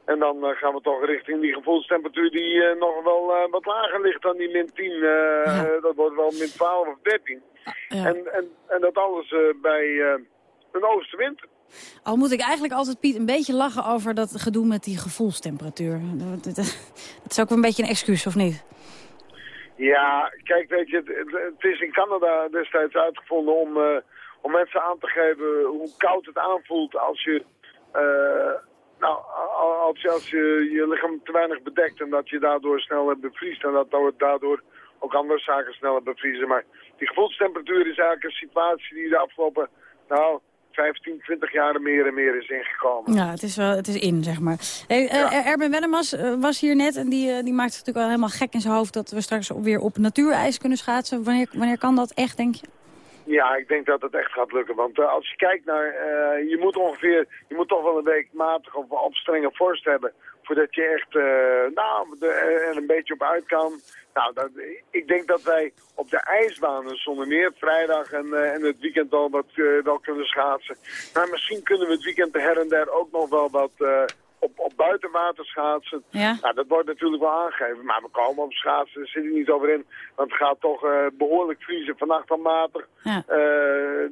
En dan eh, gaan we toch richting die gevoelstemperatuur die nog wel wat lager ligt dan die min 10. eh, eh, dat wordt wel min 12 of 13. En, en, en dat alles eh, bij eh, een oostenwind. Al moet ik eigenlijk altijd, Piet, een beetje lachen over dat gedoe met die gevoelstemperatuur. Dat, dat- dat is ook wel een beetje een excuus, of niet? Ja, kijk, weet je, het, het- is in Canada destijds uitgevonden om, eh, om mensen aan te geven hoe koud het aanvoelt als je, nou, als je, als je je lichaam te weinig bedekt en dat je daardoor sneller bevriest en dat door- daardoor ook andere zaken sneller bevriezen. Maar die gevoelstemperatuur is eigenlijk een situatie die de afgelopen, nou, 15, 20 jaar meer en meer is ingekomen. Ja, het is, wel, het is in, zeg maar. Hey, eh, Erben Wennemars eh, was hier net en die, eh, die maakt het natuurlijk wel helemaal gek in zijn hoofd... dat we straks weer op natuurijs kunnen schaatsen. Wanneer, wanneer kan dat echt, denk je? Ja, ik denk dat het echt gaat lukken. Want als je kijkt naar, je moet ongeveer, je moet toch wel een week matig of op strenge vorst hebben. Voordat je echt, nou, de- er een beetje op uit kan. Nou, dat, ik denk dat wij op de ijsbanen zonder meer vrijdag en, eh, en het weekend al wat eh, wel kunnen schaatsen. Maar misschien kunnen we het weekend her en der ook nog wel wat eh, op, op buitenwater schaatsen. Ja. Nou, dat wordt natuurlijk wel aangegeven. Maar we komen op schaatsen, daar zit ik niet over in. Want het gaat toch eh, behoorlijk vriezen. Vannacht al matig. Ja.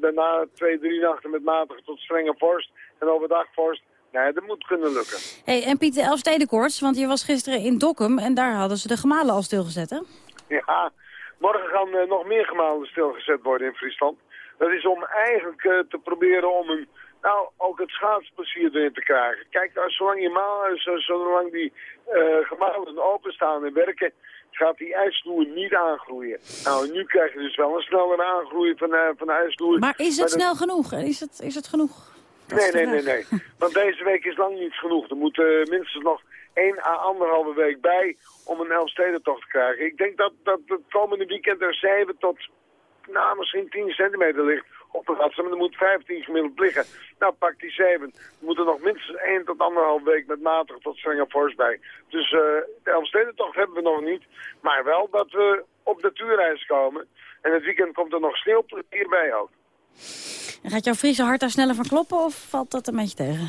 Daarna twee, drie nachten met matige tot strenge vorst. En overdag vorst. Nee, dat moet kunnen lukken. Hey, en Piet, de Elfstedenkoorts, want je was gisteren in Dokkum... en daar hadden ze de gemalen al stilgezet, hè? Ja, morgen gaan eh, nog meer gemalen stilgezet worden in Friesland. Dat is om eigenlijk eh, te proberen om een, nou, ook het schaatsplezier erin te krijgen. Kijk, als, zolang je maal, zo, zolang die eh gemalen openstaan en werken, gaat die ijsvloer niet aangroeien. Nou, nu krijg je dus wel een snellere aangroei van, van de ijsvloer. Maar is het dat- snel genoeg? Is het, is het genoeg? Nee, nee, nee, nee. Want deze week is lang niet genoeg. Er moet eh, minstens nog één à anderhalve week bij om een Elfstedentocht te krijgen. Ik denk dat, dat het komende weekend er 7 tot, nou, misschien 10 centimeter ligt op de rotsen. Maar er moet 15 gemiddeld liggen. Nou, pak die 7. Er moet er nog minstens 1 tot anderhalve week met matige tot strenge vorst bij. Dus eh, de Elfstedentocht hebben we nog niet. Maar wel dat we op natuurreis komen. En het weekend komt er nog sneeuwplezier bij ook. En gaat jouw Friese hart daar sneller van kloppen of valt dat een beetje tegen?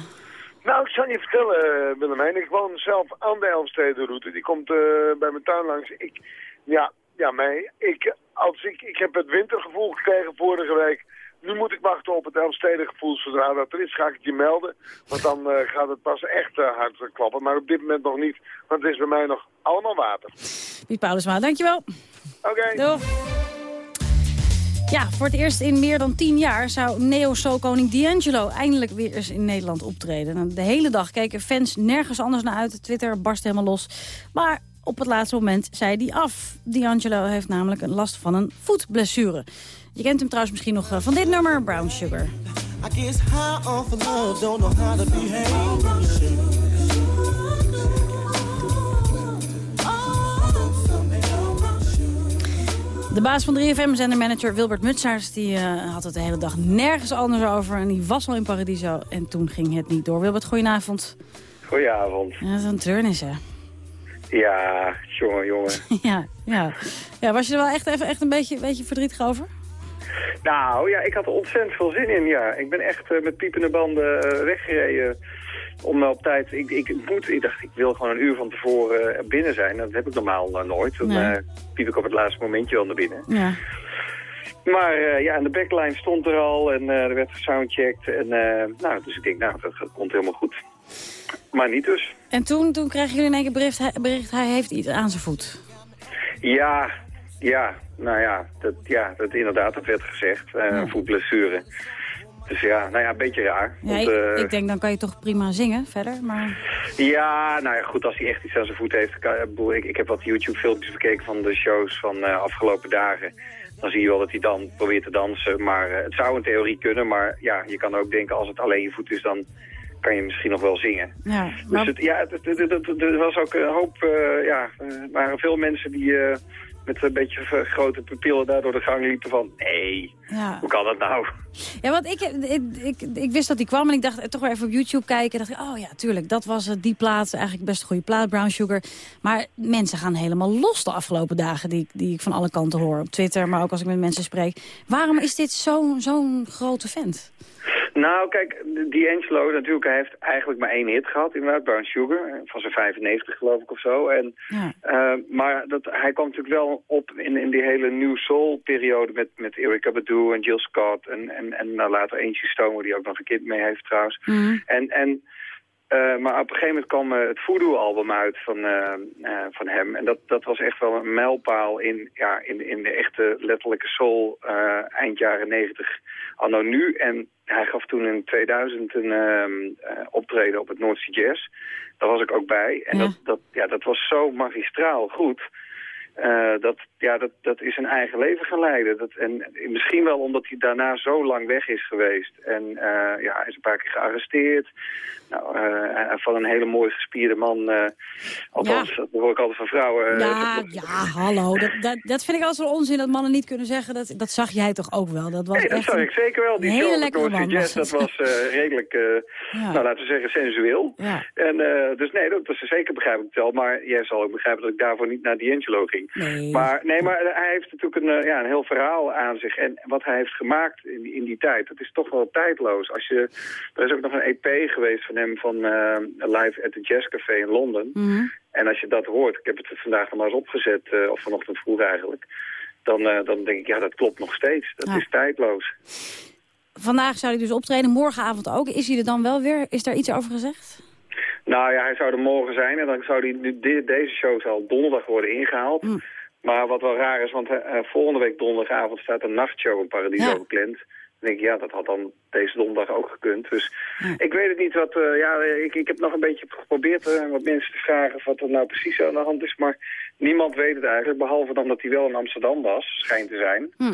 Nou, ik zal je vertellen, eh, Willemijn. Ik woon zelf aan de Elfstedenroute. Die komt eh, bij mijn tuin langs. Ik, ja, ja, mij. Ik, als ik, ik heb het wintergevoel gekregen vorige week. Nu moet ik wachten op het Elfstedengevoel. Zodra dat er is, ga ik het je melden. Want dan eh, gaat het pas echt hard klappen. Maar op dit moment nog niet. Want het is bij mij nog allemaal water. Piet Paulusma, dankjewel. Oké. Doeg. Ja, voor het eerst in meer dan tien jaar zou neo-soul-koning D'Angelo eindelijk weer eens in Nederland optreden. Nou, De hele dag keken fans nergens anders naar uit. Twitter barst helemaal los. Maar op het laatste moment zei hij af. D'Angelo heeft namelijk een last van een voetblessure. Je kent hem trouwens misschien nog eh, van dit nummer, Brown Sugar. I. De baas van 3FM, zendermanager Wilbert Mutsaars, die eh, had het de hele dag nergens anders over. En die was al in Paradiso en toen ging het niet door. Wilbert, goedenavond. Goedenavond. Ja, dat is een treurnis, hè? Ja, jongen, jongen. [laughs] ja, ja. ja, was je er wel echt, even, echt een beetje, beetje verdrietig over? nou ja, ik had er ontzettend veel zin in, ja. Ik ben echt eh, met piepende banden eh, weggereden om op tijd... Ik, ik, moet, ik dacht, ik wil gewoon een uur van tevoren eh, binnen zijn. Dat heb ik normaal eh, nooit. Dan Nee. eh, piep ik op het laatste momentje wel naar binnen. Ja. Maar ja, en de backline stond er al en er werd gesoundcheckt. En, nou, dus ik denk, nou, dat, dat komt helemaal goed. Maar niet dus. En toen, toen kregen jullie in één keer bericht, hij, bericht, hij heeft iets aan zijn voet. Ja, ja, nou ja, dat, ja, dat inderdaad, dat werd gezegd. eh voetblessure. Dus ja, nou ja, een beetje raar. Ja, Want, ik, eh, ik denk, dan kan je toch prima zingen verder. Maar Ja, nou ja, goed, als hij echt iets aan zijn voet heeft. kan- ik Ik, heb wat YouTube-filmpjes bekeken van de shows van eh afgelopen dagen. Dan zie je wel dat hij dan probeert te dansen. Maar eh, het zou in theorie kunnen. Maar ja, je kan ook denken, als het alleen je voet is, dan kan je misschien nog wel zingen. ja, Dus maar, het, ja, het, het- er was ook een hoop, ja, er waren veel mensen die met een beetje grote pupillen daar door de gang liepen van, nee, ja. hoe kan dat nou? ja, want ik, ik, ik, ik wist dat die kwam en ik dacht eh, toch weer even op YouTube kijken. dacht ik, oh ja, tuurlijk, dat was het, die plaat. Eigenlijk best een goede plaat, Brown Sugar. Maar mensen gaan helemaal los de afgelopen dagen die, die ik van alle kanten hoor. Op Twitter, maar ook als ik met mensen spreek. Waarom is dit zo'n zo'n grote vent? Nou, kijk, D'Angelo natuurlijk, hij heeft eigenlijk maar één hit gehad, inderdaad, Brown Sugar, van zijn 95 geloof ik of zo. En, Ja. eh, maar dat, hij kwam natuurlijk wel op in, in die hele New Soul periode met, met Erykah Badu en Jill Scott en, en, en nou, later Angie Stone, die ook nog een kind mee heeft trouwens. En, en, eh, maar op een gegeven moment kwam eh, het Voodoo-album uit van, eh, van hem. En dat, dat was echt wel een mijlpaal in, ja, in, in de echte letterlijke soul eind jaren 90 anno nu. En hij gaf toen in 2000 een ehm, eh, optreden op het Noordse Jazz. Daar was ik ook bij. En dat, dat, ja, dat was zo magistraal goed. Eh, dat, ja, dat, dat is een eigen leven gaan leiden. Dat, en misschien wel omdat hij daarna zo lang weg is geweest. En eh, ja, hij is een paar keer gearresteerd. Nou, eh, van een hele mooi gespierde man. althans, dat hoor ik altijd van vrouwen. Ja, dat- ja, hallo. Dat, dat, dat vind ik altijd wel onzin dat mannen niet kunnen zeggen. Dat, dat zag jij toch ook wel? Dat was Nee, dat echt zag ik zeker wel. Die hele show lekkere man Jazz, dat was redelijk, Ja. nou laten we zeggen, sensueel. Ja. En, dus nee, dat is zeker begrijp ik het wel. Maar jij zal ook begrijpen dat ik daarvoor niet naar D'Angelo ging. Nee. Maar, nee, maar hij heeft natuurlijk een, eh, ja, een heel verhaal aan zich. En wat hij heeft gemaakt in, die- in die tijd, dat is toch wel tijdloos. Als je, er is ook nog een EP geweest van hem van eh, Live at the Jazz Café in Londen. Mhm. En als je dat hoort, ik heb het vandaag nog maar eens opgezet, eh, of vanochtend vroeg eigenlijk. Dan, dan denk ik, ja, dat klopt nog steeds. Dat Ja. is tijdloos. Vandaag zou hij dus optreden, morgenavond ook. Is hij er dan wel weer? Is daar iets over gezegd? Nou ja, hij zou er morgen zijn en dan zou die, de- deze show zal donderdag worden ingehaald. Maar wat wel raar is, want eh, eh, volgende week donderdagavond staat een nachtshow in Paradiso Ja. gepland. Dan denk ik, ja, dat had dan deze donderdag ook gekund. Dus ik weet het niet wat, eh, ja, ik, ik heb nog een beetje geprobeerd eh, wat mensen te vragen wat er nou precies aan de hand is. Maar niemand weet het eigenlijk, behalve dan dat hij wel in Amsterdam was, schijnt te zijn. Hm.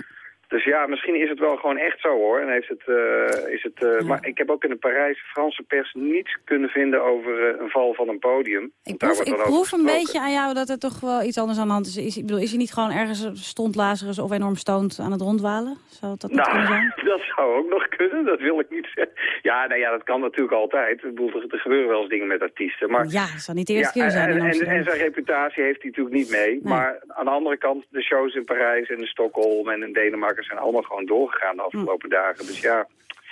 Dus ja, misschien is het wel gewoon echt zo hoor. En heeft het, eh, is het, eh, Maar ik heb ook in de Parijse Franse pers niets kunnen vinden over eh, een val van een podium. Ik proef, ik een beetje aan jou dat er toch wel iets anders aan de hand is. is ik bedoel, is hij niet gewoon ergens stond Lazarus of enorm stoned aan het rondwalen? Zou dat niet kunnen zijn? Nou, [laughs] dat zou ook nog kunnen, dat wil ik niet [laughs] zeggen. Ja, nou ja, dat kan natuurlijk altijd. Ik bedoel, er, gebeuren wel eens dingen met artiesten. Maar, Ja, het zou niet de eerste keer zijn en zijn reputatie heeft hij natuurlijk niet mee. Maar aan de andere kant, de shows in Parijs en in Stockholm en in Denemarken zijn allemaal gewoon doorgegaan de afgelopen dagen. Dus ja,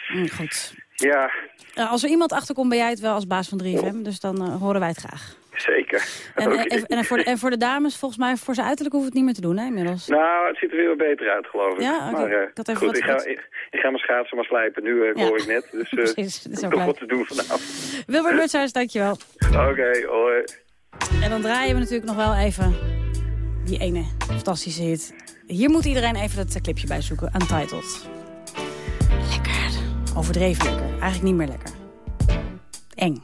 Hm, goed. ja, Eh, als er iemand achterkomt, ben jij het wel als baas van 3FM. Dus dan eh, horen wij het graag. zeker. En, [laughs] Oké. en, en, voor, de, en voor de dames, volgens mij, voor zijn uiterlijk hoeft het niet meer te doen, hè, inmiddels. Nou, het ziet er weer wat beter uit, geloof ik. Ja? Oké. Maar eh, Ik had even goed, wat ik ga, ik, ik ga mijn schaatsen maar slijpen nu, eh, Ja. hoor ik net. Dus [laughs] eh Precies, dat is ook wat te doen vanavond. Wilbert Mutshuis, dankjewel. Oké, hoi. En dan draaien we natuurlijk nog wel even die ene fantastische hit. Hier moet iedereen even het clipje bij zoeken. Untitled. Lekker. Overdreven lekker. Eigenlijk niet meer lekker. Eng.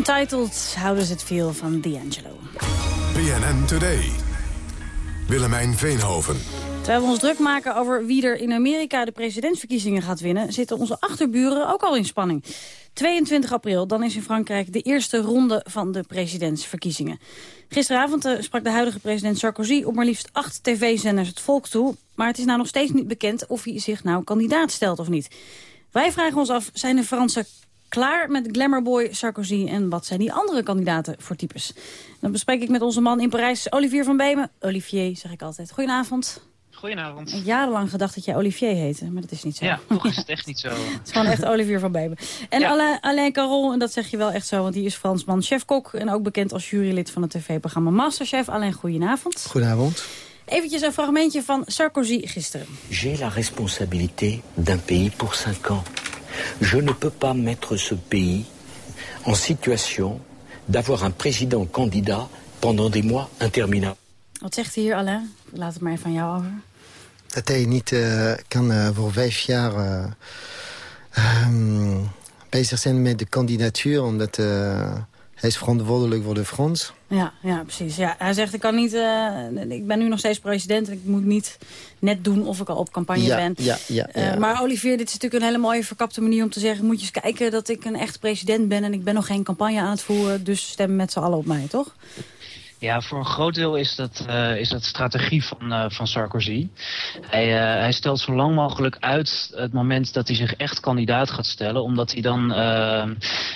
Untitled, How Does It Feel van D'Angelo. BNN Today. Willemijn Veenhoven. Terwijl we ons druk maken over wie er in Amerika de presidentsverkiezingen gaat winnen... zitten onze achterburen ook al in spanning. 22 april, dan is in Frankrijk de eerste ronde van de presidentsverkiezingen. Gisteravond eh, sprak de huidige president Sarkozy op maar liefst acht tv-zenders het volk toe. Maar het is nou nog steeds niet bekend of hij zich nou kandidaat stelt of niet. Wij vragen ons af, zijn de Fransen klaar met Glamourboy Sarkozy... en wat zijn die andere kandidaten voor types? Dan bespreek ik met onze man in Parijs, Olivier van Beemen. Olivier, zeg ik altijd. Goedenavond. Goedenavond. Jarenlang gedacht dat jij Olivier heette, maar dat is niet zo. Ja, toch is het echt niet zo. [laughs] Het is gewoon echt Olivier van Beemen. En Alain, Alain Carol, en dat zeg je wel echt zo, want die is Fransman, chefkok... en ook bekend als jurylid van het tv-programma Masterchef. Alain, goedenavond. Goedenavond. Eventjes een fragmentje van Sarkozy gisteren. J'ai la responsabilité d'un pays pour cinq ans. Je ne peux pas mettre ce pays en situation d'avoir un président candidat pendant des mois interminables. Wat zegt hij hier, Alain? Laat het maar even van jou over. Dat hij niet eh, kan eh, voor vijf jaar eh, ehm, bezig zijn met de kandidatuur... omdat eh, hij is verantwoordelijk voor de Frans. Ja, ja, precies. Ja, hij zegt, ik, kan niet, eh, ik ben nu nog steeds president... en ik moet niet net doen of ik al op campagne Ja, ben. ja, ja, Eh, ja. maar Olivier, dit is natuurlijk een hele mooie verkapte manier om te zeggen... moet je eens kijken dat ik een echt president ben... en ik ben nog geen campagne aan het voeren... dus stem met z'n allen op mij, toch? Ja, voor een groot deel is dat, eh, is dat strategie van, eh, van Sarkozy. Hij, eh, hij stelt zo lang mogelijk uit het moment dat hij zich echt kandidaat gaat stellen. Omdat hij dan,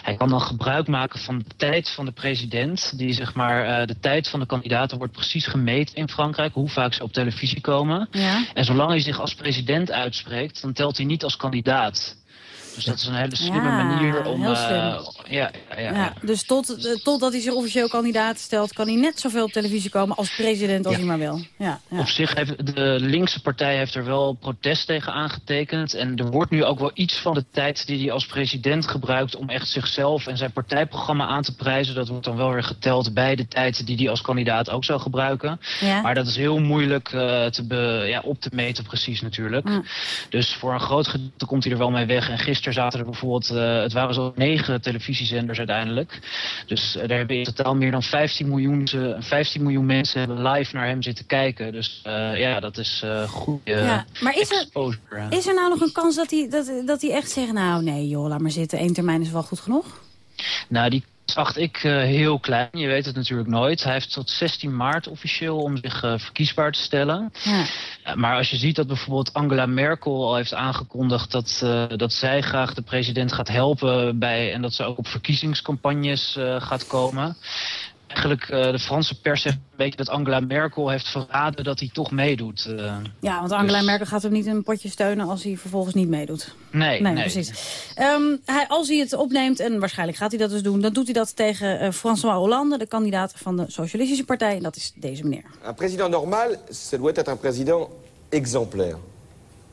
hij kan dan gebruik maken van de tijd van de president. Die zeg maar, de tijd van de kandidaten wordt precies gemeten in Frankrijk. Hoe vaak ze op televisie komen. Ja. En zolang hij zich als president uitspreekt, dan telt hij niet als kandidaat. Dus dat is een hele slimme Ja, manier om... heel slim. eh, ja, ja, ja, dus tot, eh, totdat hij zich officieel kandidaat stelt... kan hij net zoveel op televisie komen als president als hij maar wil. Ja, ja. Op zich heeft de linkse partij heeft er wel protest tegen aangetekend. En er wordt nu ook wel iets van de tijd die hij als president gebruikt... om echt zichzelf en zijn partijprogramma aan te prijzen. Dat wordt dan wel weer geteld bij de tijd die hij als kandidaat ook zou gebruiken. Maar dat is heel moeilijk eh, te be- ja, op te meten precies natuurlijk. Dus voor een groot gedeelte komt hij er wel mee weg. En gisteren zaten er bijvoorbeeld, eh, het waren zo negen televisiezenders uiteindelijk. Dus eh, daar hebben in totaal meer dan 15 miljoen, ze- 15 miljoen mensen live naar hem zitten kijken. Dus eh, ja, dat is eh goed. Ja, maar is er, is er nou nog een kans dat hij, dat, dat hij echt zegt... nou nee joh, laat maar zitten, één termijn is wel goed genoeg? Nou, die acht ik eh, heel klein. Je weet het natuurlijk nooit. Hij heeft tot 16 maart officieel om zich eh, verkiesbaar te stellen. Ja. Ja, maar als je ziet dat bijvoorbeeld Angela Merkel al heeft aangekondigd dat, eh, dat zij graag de president gaat helpen bij en dat ze ook op verkiezingscampagnes eh, gaat komen. Eigenlijk uh, de Franse pers zegt een beetje dat Angela Merkel heeft verraden dat hij toch meedoet. Uh, ja, want Angela dus... Merkel gaat hem niet een potje steunen als hij vervolgens niet meedoet. Nee, nee, nee. precies. Um, hij, als hij het opneemt, en waarschijnlijk gaat hij dat dus doen... dan doet hij dat tegen uh, François Hollande, de kandidaat van de Socialistische Partij. En dat is deze meneer. Un président normal, ça doit être un président exemplaire.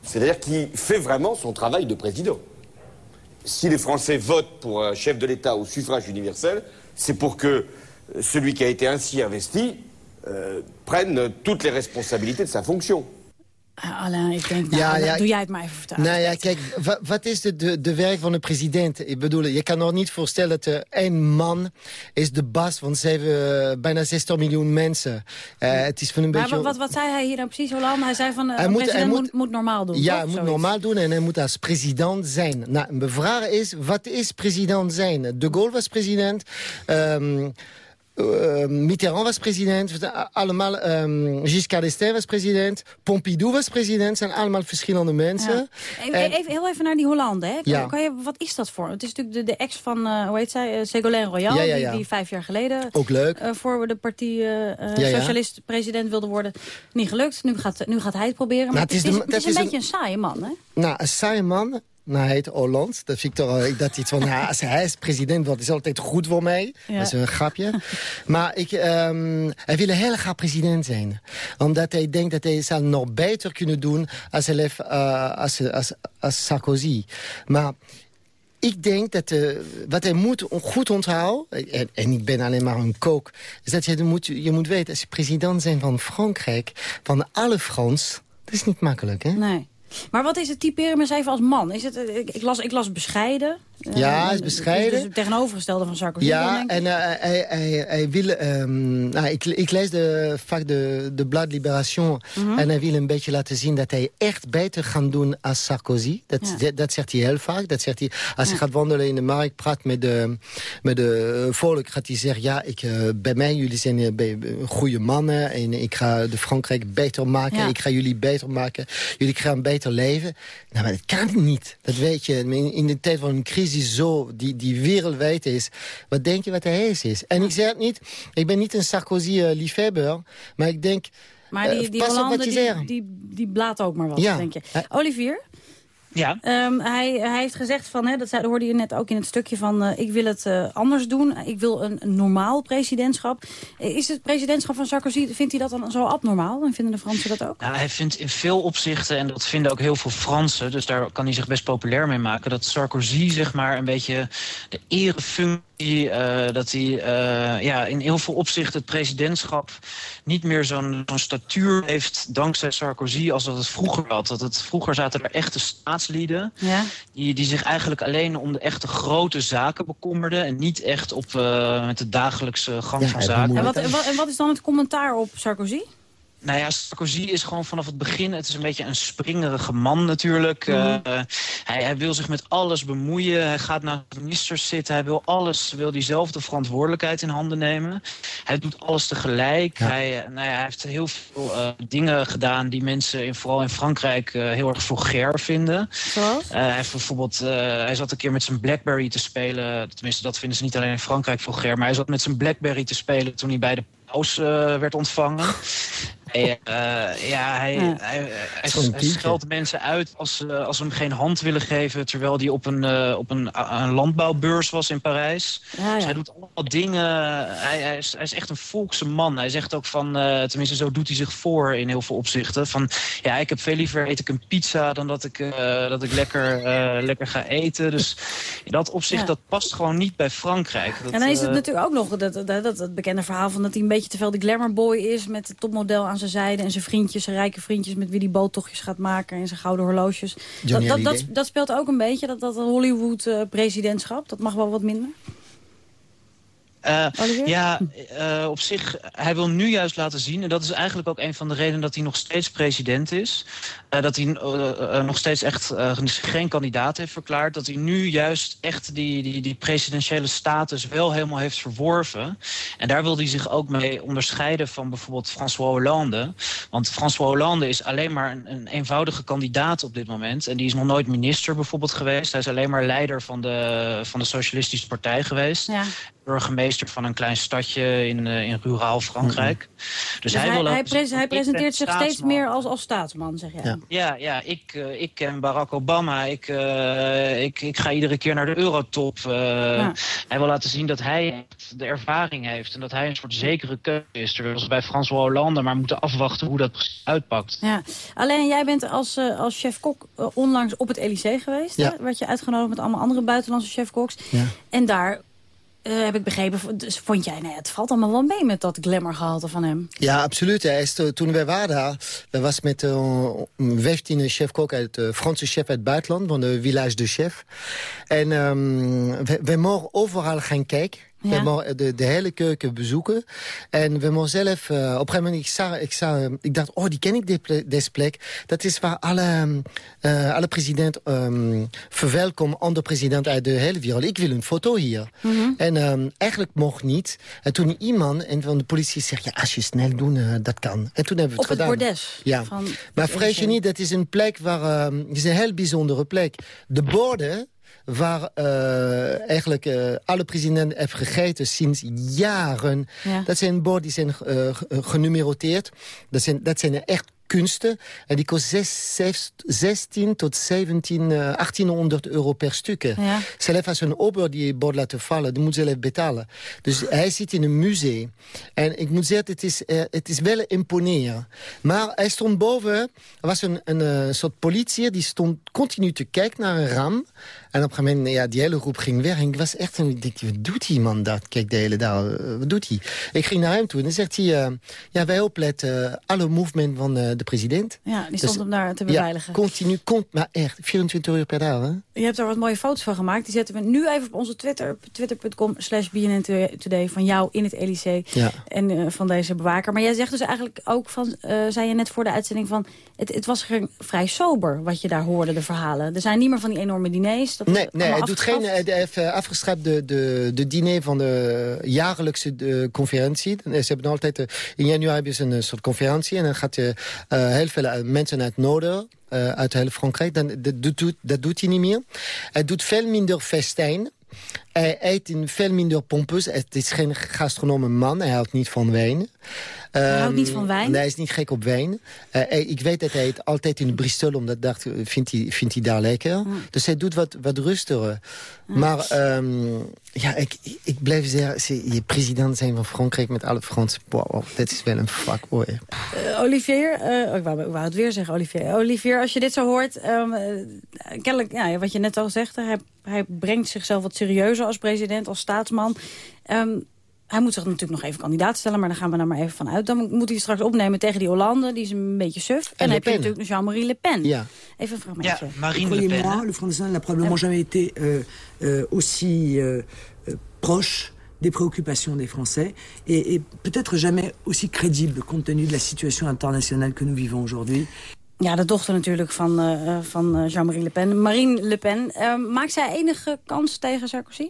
C'est-à-dire qui fait vraiment son travail de président. Si les Français votent pour un chef de l'État au suffrage universel, c'est pour que celui qui a été ainsi investi euh, prenne toutes les responsabilités de sa fonction. Uh, Alain, ik denk, nou, ja, ja, doe jij het maar even vertellen. Nou ja, kijk, wat, wat is de, de, de werk van de president? Ik bedoel, je kan nog niet voorstellen dat er één man is de bas, want ze hebben uh, bijna 60 miljoen mensen. Uh, het is van een maar beetje... wat, wat zei hij hier nou precies, Hollande? Hij zei van, uh, hij moet, moet, hij moet, moet, moet, normaal doen, Ja, toch? hij moet Zoiets. normaal doen en hij moet als president zijn. Nou, mijn vraag is, wat is president zijn? De Gaulle was president... Um, Uh, Mitterrand was president, allemaal um, Giscard d'Estaing was president, Pompidou was president, zijn allemaal verschillende mensen. Ja. Even, en, even, heel even naar die Hollande. Hè. Kan, ja. kan je, wat is dat voor? Het is natuurlijk de, de ex van, uh, hoe heet zij, uh, Ségolène Royal, ja, die, die, vijf jaar geleden Ook leuk. Voor de partij socialist president wilde worden. Niet gelukt, nu gaat, nu gaat hij het proberen. Maar nou, het is, het is, de, het is een is beetje een... een saaie man, hè? Nou, een saaie man, nou, hij heet Hollande. Dat vind ik toch dat iets van, [laughs] nou, als hij is president wordt, is altijd goed voor mij. Ja. Dat is een grapje. [laughs] maar ik, um, hij wil heel graag president zijn. Omdat hij denkt dat hij zal nog beter kunnen doen als, hij, uh, als, als, als Sarkozy. Maar ik denk dat uh, wat hij moet goed onthouden... En, en, ik ben alleen maar een kook... is dat je moet, je moet weten, als je president bent van Frankrijk... van alle Frans, dat is niet makkelijk, hè? Nee. Maar wat is het typeren me eens even als man? Is het, ik, ik, las, ik las bescheiden, Eh, Ja, hij is dus- bescheiden. Dus het tegenovergestelde van Sarkozy Ja, en eh, hij, hij, hij wil... ehm, nou, ik, ik lees de, vaak de, de blad Libération. Mhm. En hij wil een beetje laten zien dat hij echt beter gaat doen als Sarkozy. Dat, Ja. dat, zegt hij heel vaak. Dat zegt hij, als hij gaat wandelen in de markt, praat met de, met de volk... gaat hij zeggen, ja, ik, eh, bij mij, jullie zijn eh, goede mannen... en ik ga de Frankrijk beter maken. Ja. Ik ga jullie beter maken. Jullie krijgen een beter leven. Nou, maar dat kan niet. Dat weet je. In, in de tijd van een crisis zo, die, die wereldwijd is... wat denk je wat hij is? is? En ik zeg het niet, ik ben niet een Sarkozy-liefhebber... maar ik denk... Maar die, eh, die Hollande, je die, die, die blaat ook maar wat, Ja. denk je. Olivier? Ja. Ehm, hij, hij heeft gezegd van, hè, dat zei- hoorde je net ook in het stukje van... eh, ik wil het eh, anders doen, ik wil een, een normaal presidentschap. Eh, Is het presidentschap van Sarkozy, vindt hij dat dan zo abnormaal? En vinden de Fransen dat ook? Nou, hij vindt in veel opzichten, en dat vinden ook heel veel Fransen... dus daar kan hij zich best populair mee maken... dat Sarkozy zeg maar een beetje de erefunctie... eh, dat hij eh, ja, in heel veel opzichten het presidentschap... niet meer zo'n zo'n statuur heeft dankzij Sarkozy als dat het vroeger had. Dat het, vroeger zaten er echte staatslieden... Ja. Die, die zich eigenlijk alleen om de echte grote zaken bekommerden... en niet echt op, eh, met de dagelijkse gang van zaken. En, wat, en wat is dan het commentaar op Sarkozy? Nou ja, Sarkozy is gewoon vanaf het begin... het is een beetje een springerige man natuurlijk. Mhm. Eh, hij, hij wil zich met alles bemoeien. Hij gaat naar ministers zitten. Hij wil alles, wil diezelfde verantwoordelijkheid in handen nemen. Hij doet alles tegelijk. Hij, eh, nou ja, hij heeft heel veel eh, dingen gedaan... die mensen, in, vooral in Frankrijk, heel erg vulgair vinden. Zoals? Hij, heeft bijvoorbeeld, hij zat een keer met zijn Blackberry te spelen. Tenminste, dat vinden ze niet alleen in Frankrijk vulgair. Maar hij zat met zijn Blackberry te spelen toen hij bij de paus werd ontvangen. Hij, eh, ja, hij, Ja. hij, hij, hij scheldt mensen uit als, ze- als ze hem geen hand willen geven... terwijl hij op een, eh, op een, een landbouwbeurs was in Parijs. Ja, Dus hij doet allemaal dingen. Hij, hij, is, hij is echt een volkse man. Hij zegt ook van, eh, tenminste zo doet hij zich voor in heel veel opzichten. Van, ja, ik heb veel liever eet ik een pizza dan dat ik, eh, dat ik lekker, eh, lekker ga eten. Dus in dat opzicht, Ja. dat past gewoon niet bij Frankrijk. Dat, en dan is het eh, natuurlijk ook nog dat, dat, dat, dat bekende verhaal van dat hij een beetje te veel de glamourboy is met het topmodel aan zijn zijde en zijn vriendjes, zijn rijke vriendjes met wie hij boottochtjes gaat maken en zijn gouden horloges. Dat, dat, dat, speelt ook een beetje, dat, dat Hollywood eh, presidentschap, dat mag wel wat minder. Eh, ja, eh, op zich, hij wil nu juist laten zien... en dat is eigenlijk ook een van de redenen dat hij nog steeds president is... eh, dat hij nog steeds echt geen kandidaat heeft verklaard... dat hij nu juist echt die, die, die presidentiële status wel helemaal heeft verworven. En daar wil hij zich ook mee onderscheiden van bijvoorbeeld François Hollande. Want François Hollande is alleen maar een, een eenvoudige kandidaat op dit moment... en die is nog nooit minister bijvoorbeeld geweest. Hij is alleen maar leider van de, van de Socialistische Partij geweest Ja. Burgemeester van een klein stadje in, eh, in ruraal Frankrijk. Dus, Dus hij, hij, wil hij, pres- hij presenteert zich steeds meer als, als staatsman, zeg jij. Ja. Ja, ja ik, eh, ik ken Barack Obama. Ik, eh, ik, ik ga iedere keer naar de eurotop. Eh, Hij wil laten zien dat hij de ervaring heeft... en dat hij een soort zekere keuze is. Terwijl ze bij François Hollande maar moeten afwachten hoe dat precies uitpakt. Ja. Alleen jij bent als, als chef-kok onlangs op het Elysée geweest. Ja. Hè? Werd je uitgenodigd met allemaal andere buitenlandse chef-koks. Ja. En daar eh, heb ik begrepen, dus vond jij, nee, het valt allemaal wel mee met dat glamourgehalte van hem. Ja, absoluut. Hij is, eh, toen wij waren daar, we was met uh, 15 chef-kok uit uh, Franse chef uit het buitenland, van de Village de Chef. En um, we, we mogen overal gaan kijken. Ja. We mogen de, de hele keuken bezoeken. En we mogen zelf... Uh, op een gegeven moment, ik, zag, ik, zag, ik dacht, oh, die ken ik, deze plek. Dat is waar alle, uh, alle president um, verwelkomen, andere president uit de hele wereld. Ik wil een foto hier. Mhm. Mm -hmm. En um, eigenlijk mocht niet. En toen iemand en van de politie zegt, ja, als je snel doet, uh, dat kan. En toen hebben we het op gedaan. het bordes. Ja. Van maar vrees je niet, dat is een plek waar... Um, het is een heel bijzondere plek. De borden waar uh, eigenlijk uh, alle presidenten hebben gegeten sinds jaren. Ja. Dat zijn borden die zijn uh, genumeroteerd. Dat zijn, dat zijn echt kunsten. En die kost 6, 16 tot 17, 1800 euro per stuk. Ja. Zelf als een ober die bord laten vallen, die moet zelf betalen. Dus hij zit in een museum. En ik moet zeggen, het is, het is wel imponerend. Maar hij stond boven, er was een, een, een soort politie, die stond continu te kijken naar een ram. En op een gegeven moment, ja, die hele groep ging weg. En ik was echt, een- ik wat doet die man dat? Kijk, de hele dag, eh, wat doet hij? Ik ging naar hem toe en dan zegt hij, eh, ja, wij opletten alle movement van eh, de president. Ja, die stond Dus- hem daar te beveiligen. Ja, continu, komt, maar echt, 24 uur per dag, hè? Je hebt er wat mooie foto's van gemaakt. Die zetten we nu even op onze Twitter. Twitter.com slash BNN Today van jou in het Elysée. Ja. En van deze bewaker. Maar jij zegt dus eigenlijk ook van, zei je net voor de uitzending van... Het, het was vrij sober wat je daar hoorde, de verhalen. Er zijn niet meer van die enorme diners. Dat Nee, nee hij doet geen, hij heeft eh, afgestraft de, de, de diner van de jaarlijkse de conferentie. Eh, Ze hebben altijd, eh, in januari hebben ze een soort conferentie en dan gaat je heel veel mensen uit het noorden, uit heel Frankrijk, dan, dat, doet- doet, dat doet hij niet meer. Hij doet veel minder festijn. Hij eet in veel minder pompeus. Het is geen gastronome man. Hij houdt niet van wijn. Hij houdt Ehm, niet van wijn? Hij is niet gek op wijn. Eh, ik weet dat hij het altijd in Bristol, omdat dacht, vindt, hij, vindt hij daar lekker. Dus hij doet wat, wat rustiger. Maar ehm, ja, ik, ik blijf zeggen, ze- je president zijn van Frankrijk met alle Fransen. Wow, dat is wel een fuck, hoor. Eh, Olivier, eh, ik, wou, ik wou het weer zeggen, Olivier. Olivier, als je dit zo hoort, ehm, eh, kennelijk, ja, wat je net al zegt, hij, hij brengt zichzelf wat serieuzer als president, als staatsman. Ehm, hij moet zich natuurlijk nog even kandidaat stellen, maar daar gaan we er maar even van uit. Dan moet hij straks opnemen tegen die Hollande, die is een beetje suf. En, dan Le heb je Pen. natuurlijk Jean-Marie Le Pen. Ja. Even een fragmentje. Croyez-moi, le Front National n'a probablement jamais été euh, euh, aussi euh, euh, proche des préoccupations des Français et, et peut-être jamais aussi crédible compte tenu de la situation internationale que nous vivons aujourd'hui. Ja, de dochter natuurlijk van, eh, eh, van eh, Jean-Marie Le Pen, Marine Le Pen. Maakt zij enige kans tegen Sarkozy?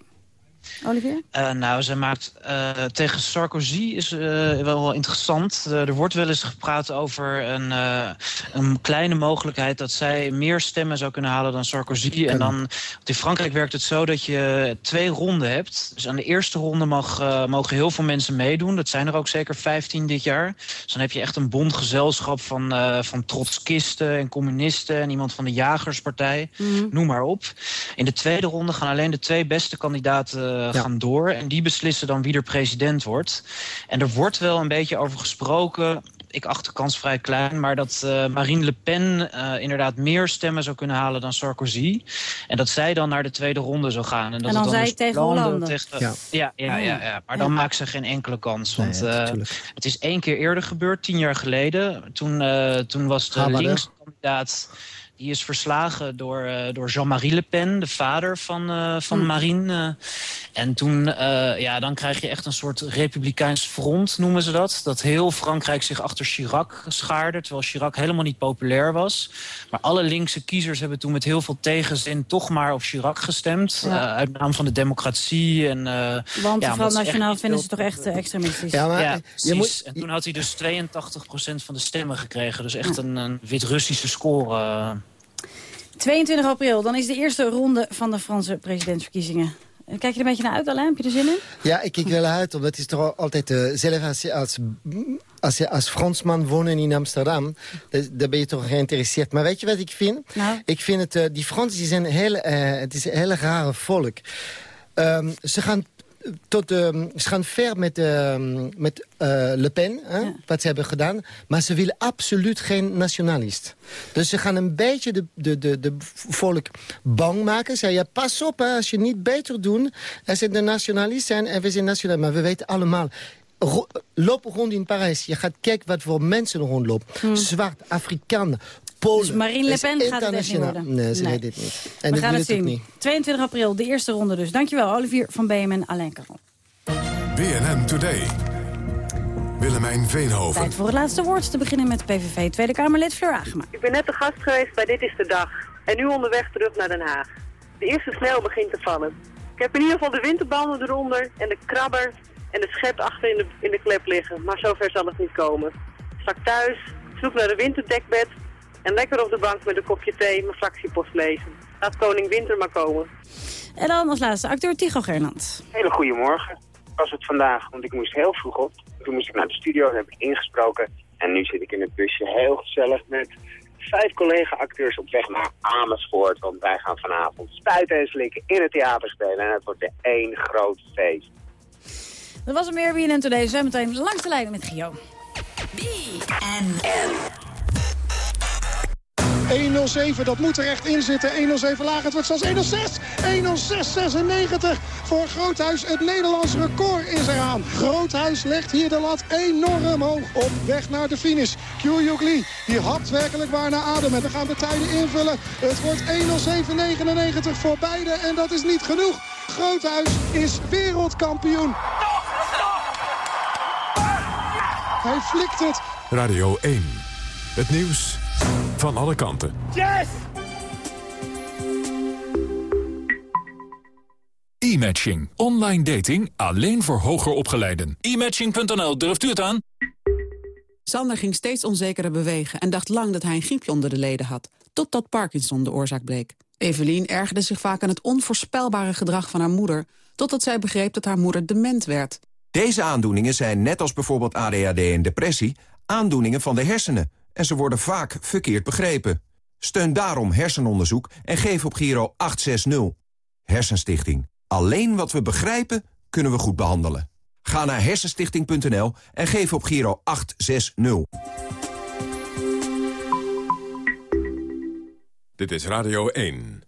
Olivier? Eh, nou, zij maakt eh, tegen Sarkozy is eh, wel wel interessant. Eh, er wordt wel eens gepraat over een, eh, een kleine mogelijkheid dat zij meer stemmen zou kunnen halen dan Sarkozy. En dan, want in Frankrijk werkt het zo dat je twee ronden hebt. Dus aan de eerste ronde mag, eh, mogen heel veel mensen meedoen. Dat zijn er ook zeker 15 dit jaar. Dus dan heb je echt een bond gezelschap van, eh, van trotskisten en communisten en iemand van de Jagerspartij. Noem maar op. In de tweede ronde gaan alleen de twee beste kandidaten eh, gaan door. En die beslissen dan wie er president wordt. En er wordt wel een beetje over gesproken. Ik acht de kans vrij klein, maar dat eh, Marine Le Pen eh, inderdaad meer stemmen zou kunnen halen dan Sarkozy. En dat zij dan naar de tweede ronde zou gaan. En, dat En dan het zij dus tegen Hollande tegen- Ja. Ja, ja, ja, ja, maar dan Ja. maakt ze geen enkele kans. Want Nee, eh, het is één keer eerder gebeurd, tien jaar geleden. Toen, eh, toen was de Habada. Die is verslagen door, eh, door Jean-Marie Le Pen, de vader van, eh, van Hmm. Marine. eh. en toen, eh, ja, dan krijg je echt een soort republikeins front, noemen ze dat. Dat heel Frankrijk zich achter Chirac schaarde, terwijl Chirac helemaal niet populair was. Maar alle linkse kiezers hebben toen met heel veel tegenzin toch maar op Chirac gestemd. Ja. eh, uit naam van de democratie. En, eh, Want ja, vooral nationaal vinden ze toch echt extremistisch. Ja, maar ja, je precies. moet, En toen had hij dus 82% van de stemmen gekregen. Dus echt een, een Wit-Russische score. Eh. 22 april, dan is de eerste ronde van de Franse presidentsverkiezingen. Eh, Kijk je er een beetje naar uit, Alain? Heb je er zin in? Ja, ik kijk wel uit, omdat het is toch al- altijd... eh, zelf als je als, als je als Fransman wonen in Amsterdam... dan dan ben je toch geïnteresseerd. Maar weet je wat ik vind? Nou? Ik vind het... eh, die Fransen die zijn heel, het is een heel rare volk. Ehm, ze gaan... Tot, ehm, ze gaan ver met, ehm, met eh, Le Pen, hè, wat ze hebben gedaan. Maar ze willen absoluut geen nationalist. Dus ze gaan een beetje de, de, de, de volk bang maken. Zeggen, ja, pas op, hè, als je niet beter doet... als ze de nationalist zijn en we zijn nationalist. Maar we weten allemaal... ro- lopen rond in Parijs. Je gaat kijken wat voor mensen er rondlopen. Zwart, Afrikaan, Polen. Dus Marine Le Pen gaat het echt niet worden? Nee, ze Nee. weet dit niet. En We gaan het zien. niet. 22 april, de eerste ronde dus. Dankjewel, Olivier van BMN, Alain Caron. BNN Today. Willemijn Veenhoven. Tijd voor het laatste woord. Te beginnen met PVV Tweede Kamerlid Fleur Agema. Ik ben net de gast geweest bij Dit is de Dag. En nu onderweg terug naar Den Haag. De eerste sneeuw begint te vallen. Ik heb in ieder geval de winterbanden eronder en de krabber en de schep achter in de, in de klep liggen. Maar zover zal het niet komen. Straks thuis, zoek naar de winterdekbed en lekker op de bank met een kopje thee mijn fractiepost lezen. Laat koning winter maar komen. En dan als laatste acteur Tycho Gernand. Hele goede morgen. Was het vandaag, want ik moest heel vroeg op. Toen moest ik naar de studio, daar heb ik ingesproken. En nu zit ik in het busje heel gezellig met vijf collega-acteurs op weg naar Amersfoort. Want wij gaan vanavond spuiten en slikken in het theater spelen. En het wordt weer één groot feest. Dat was een meer BNN Today. Meteen langs de lijn met Gio. 107, dat moet er echt in zitten. 107 laag, het wordt zelfs 106. 106,96 voor Groothuis. Het Nederlands record is eraan. Groothuis legt hier de lat enorm hoog op weg naar de finish. Kyuyuk Lee, die hapt werkelijk waar naar adem. En we gaan de tijden invullen. Het wordt 107,99 voor beide en dat is niet genoeg. Groothuis is wereldkampioen. Hij flikt het. Radio 1. Het nieuws van alle kanten. Yes! E-matching. Online dating alleen voor hoger opgeleiden. E-matching.nl, durft u het aan? Sander ging steeds onzekerder bewegen en dacht lang dat hij een griepje onder de leden had. Totdat Parkinson de oorzaak bleek. Evelien ergerde zich vaak aan het onvoorspelbare gedrag van haar moeder... totdat zij begreep dat haar moeder dement werd. Deze aandoeningen zijn, net als bijvoorbeeld ADHD en depressie... aandoeningen van de hersenen en ze worden vaak verkeerd begrepen. Steun daarom hersenonderzoek en geef op Giro 860. Hersenstichting. Alleen wat we begrijpen, kunnen we goed behandelen. Ga naar hersenstichting.nl en geef op Giro 860. Dit is Radio 1.